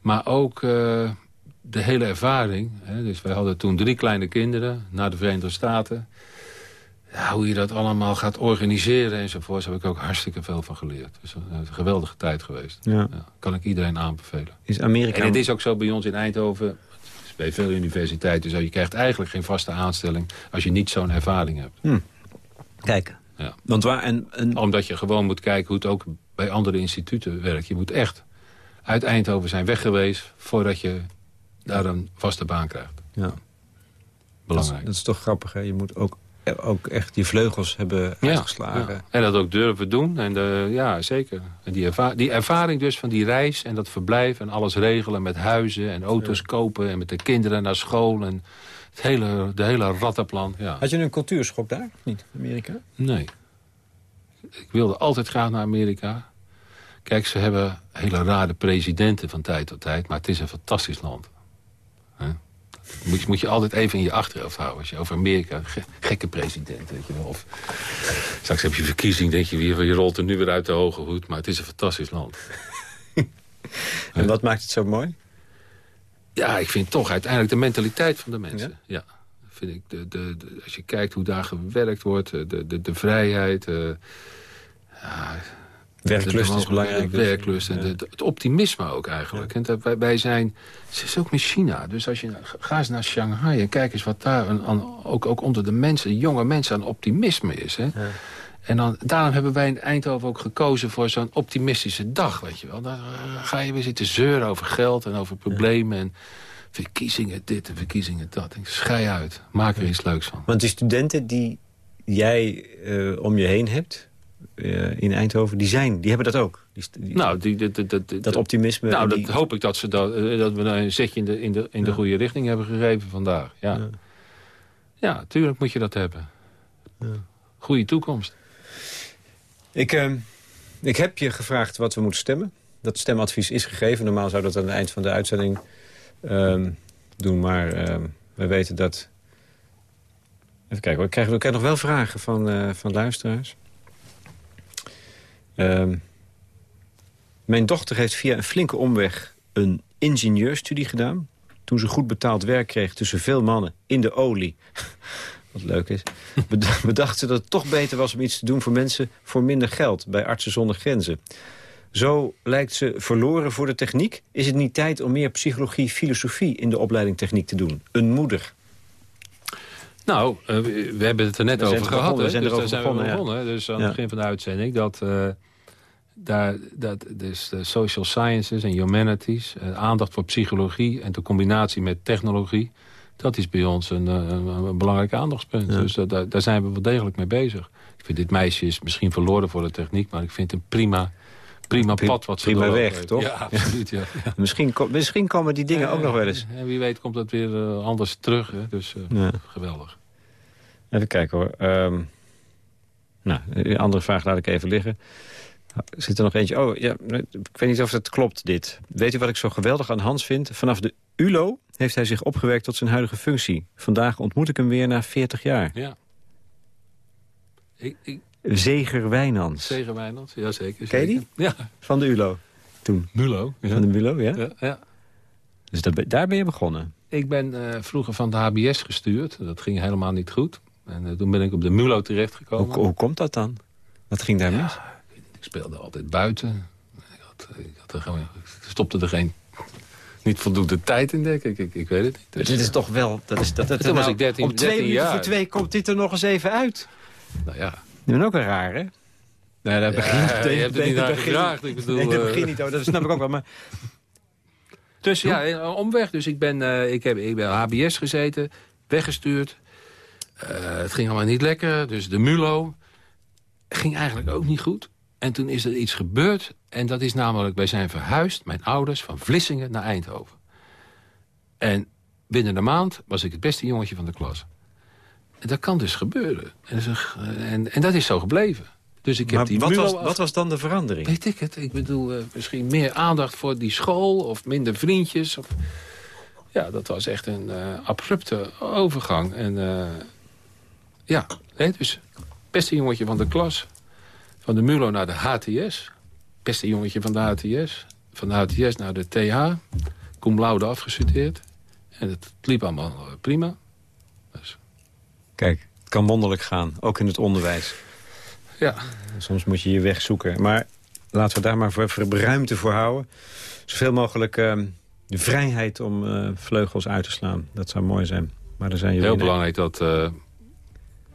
Maar ook uh, de hele ervaring. Hè. Dus wij hadden toen drie kleine kinderen naar de Verenigde Staten ja, hoe je dat allemaal gaat organiseren enzovoort... heb ik ook hartstikke veel van geleerd. Het is een, geweldige tijd geweest. Ja. kan ik iedereen aanbevelen. Is Amerika... En het is ook zo bij ons in Eindhoven... bij veel universiteiten zo... je krijgt eigenlijk geen vaste aanstelling... als je niet zo'n ervaring hebt. Hm. Kijk. Ja. Want waar, en, en... Omdat je gewoon moet kijken hoe het ook bij andere instituten werkt. Je moet echt uit Eindhoven zijn weg geweest... voordat je daar een vaste baan krijgt. Ja. Belangrijk. Dat is, dat is toch grappig, hè? Je moet ook ook echt die vleugels hebben uitgeslagen. En dat ook durven doen. En de, ja, zeker. En die, die ervaring dus van die reis en dat verblijf... en alles regelen met huizen en auto's kopen... en met de kinderen naar school en het hele, de hele rattenplan. Ja. Had je een cultuurschok daar? Niet, Amerika? Nee. Ik wilde altijd graag naar Amerika. Kijk, ze hebben hele rare presidenten van tijd tot tijd... maar het is een fantastisch land. Moet je, moet je altijd even in je achterhoofd houden. Als je over Amerika, gekke president, weet je wel. Of, straks heb je verkiezing, denk je weer, je rolt er nu weer uit de hoge hoed. Maar het is een fantastisch land. en wat maakt het zo mooi? Ja, ik vind toch uiteindelijk de mentaliteit van de mensen. Ja? vind ik. De, de, als je kijkt hoe daar gewerkt wordt, de, de, de vrijheid... Uh, ja, werklust is belangrijk. Dus. Werklust en het optimisme ook eigenlijk. En wij, wij zijn, het is ook met China. Dus als je, ga eens naar Shanghai en kijk eens wat daar aan, ook, ook onder de mensen, jonge mensen aan optimisme is. Hè? Ja. En dan, daarom hebben wij in Eindhoven ook gekozen voor zo'n optimistische dag, weet je wel. Dan ga je weer zitten zeuren over geld en over problemen en verkiezingen dit en verkiezingen dat. Ik schei uit, maak er iets leuks van. Want die studenten die jij uh, om je heen hebt uh, in Eindhoven, die, zijn, die hebben dat ook. Die, nou, die, dat optimisme. Nou, dat hoop ik dat, ze dat, uh, dat we een zetje in de, in de, in de goede richting hebben gegeven vandaag. Ja, ja. ja tuurlijk moet je dat hebben. Ja. Goede toekomst. Ik, uh, ik heb je gevraagd wat we moeten stemmen. Dat stemadvies is gegeven. Normaal zou dat aan het eind van de uitzending uh, doen. Maar uh, we weten dat... Even kijken hoor. Ik krijg, ik krijg nog wel vragen van, uh, van luisteraars. Ehm, mijn dochter heeft via een flinke omweg een ingenieurstudie gedaan. Toen ze goed betaald werk kreeg tussen veel mannen in de olie wat leuk is, bedacht ze dat het toch beter was om iets te doen voor mensen voor minder geld bij Artsen zonder Grenzen. Zo lijkt ze verloren voor de techniek. Is het niet tijd om meer psychologie, filosofie in de opleiding techniek te doen? Een moeder. Nou, uh, we hebben het er net over gehad. We zijn dus erover zijn begonnen. begonnen Dus aan het begin van de uitzending dat... Uh, daar, dat, dus de social sciences en humanities, uh, aandacht voor psychologie en de combinatie met technologie, dat is bij ons een, een, een belangrijk aandachtspunt. Dus daar, daar zijn we wel degelijk mee bezig. Ik vind dit meisje is misschien verloren voor de techniek, maar ik vind het een prima prima pad wat ze Prima weg, toch? Ja, absoluut. Ja. misschien, misschien komen die dingen ook nog wel eens. En wie weet komt dat weer uh, anders terug. Hè? Dus uh, geweldig. Even kijken hoor. Um, nou, een andere vraag laat ik even liggen. Zit er nog eentje? Oh, ja, ik weet niet of het klopt, dit. Weet u wat ik zo geweldig aan Hans vind? Vanaf de ULO heeft hij zich opgewerkt tot zijn huidige functie. Vandaag ontmoet ik hem weer na 40 jaar. Ja. Ik, ik... Zeger Wijnands. Zeger Wijnands, ja zeker. Ken je die? Ja. Van de ULO, toen? Mulo. Ja. Van de Mulo, ja? Ja. ja. Dus dat, daar ben je begonnen? Ik ben uh, vroeger van de HBS gestuurd. Dat ging helemaal niet goed. En uh, toen ben ik op de Mulo terechtgekomen. Hoe, hoe komt dat dan? Wat ging daar mis? ik speelde altijd buiten. Ik, had, ik, had er gewoon, ik stopte er geen niet voldoende tijd in, denk ik. Ik, ik weet het niet. Dus, dit is toch wel... Dat is, dat, dat, toen was nou, ik 13, om twee 13 minuten jaar. voor twee komt dit er nog eens even uit. Nou ja. Dat is ook wel raar, hè? Nee, dat begint... Ja, je hebt het niet naar gevraagd. Ik bedoel, nee, dat uh, begint niet. Oh, dat snap ik ook wel. Maar... Dus ja, omweg. Dus ik ben, uh, ik heb ik ben HBS gezeten, weggestuurd. Uh, het ging allemaal niet lekker. Dus de MULO ging eigenlijk ook niet goed. En toen is er iets gebeurd. En dat is namelijk, wij zijn verhuisd, mijn ouders, van Vlissingen naar Eindhoven. En binnen een maand was ik het beste jongetje van de klas. Dat kan dus gebeuren. En, dat is, en, en dat is zo gebleven. Dus ik heb maar die wat, was, wat was dan de verandering? Weet ik het. Ik bedoel, uh, misschien meer aandacht voor die school... of minder vriendjes. Of... Ja, dat was echt een uh, abrupte overgang. En uh, ja, nee, dus beste jongetje van de klas. Van de MULO naar de HTS. Beste jongetje van de HTS. Van de HTS naar de TH. Cum laude afgestudeerd. En het liep allemaal prima. Kijk, het kan wonderlijk gaan. Ook in het onderwijs. Ja. Soms moet je je weg zoeken. Maar laten we daar maar voor, ruimte voor houden. Zoveel mogelijk uh, de vrijheid om uh, vleugels uit te slaan. Dat zou mooi zijn. Maar er zijn Heel belangrijk dat, uh,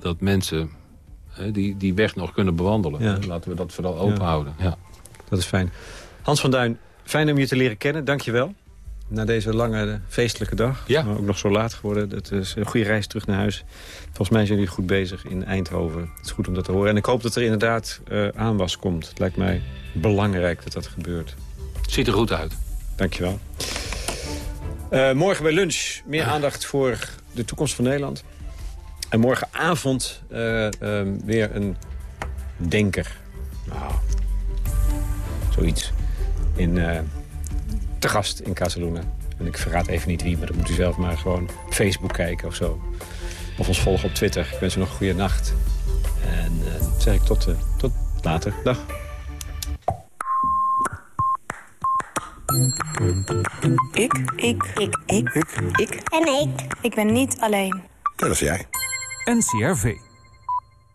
dat mensen die, die weg nog kunnen bewandelen. Ja. Laten we dat vooral open ja. houden. Ja. Dat is fijn. Hans van Duin, fijn om je te leren kennen. Dank je wel. Na deze lange feestelijke dag. Ja. Maar ook nog zo laat geworden. Het is een goede reis terug naar huis. Volgens mij zijn jullie goed bezig in Eindhoven. Het is goed om dat te horen. En ik hoop dat er inderdaad uh, aanwas komt. Het lijkt mij belangrijk dat dat gebeurt. Ziet er goed uit. Dank je wel. Uh, morgen bij lunch meer aandacht voor de toekomst van Nederland. En morgenavond uh, um, weer een denker. Nou, zoiets. In, te gast in Casaluna. En ik verraad even niet wie, maar dan moet u zelf maar gewoon op Facebook kijken of zo. Of ons volgen op Twitter. Ik wens u nog een goede nacht. En uh, dan zeg ik tot, tot later. Dag. Ik, ik, ik, ik, ik, ik en ik. Ik ben niet alleen. Dat is jij. NCRV.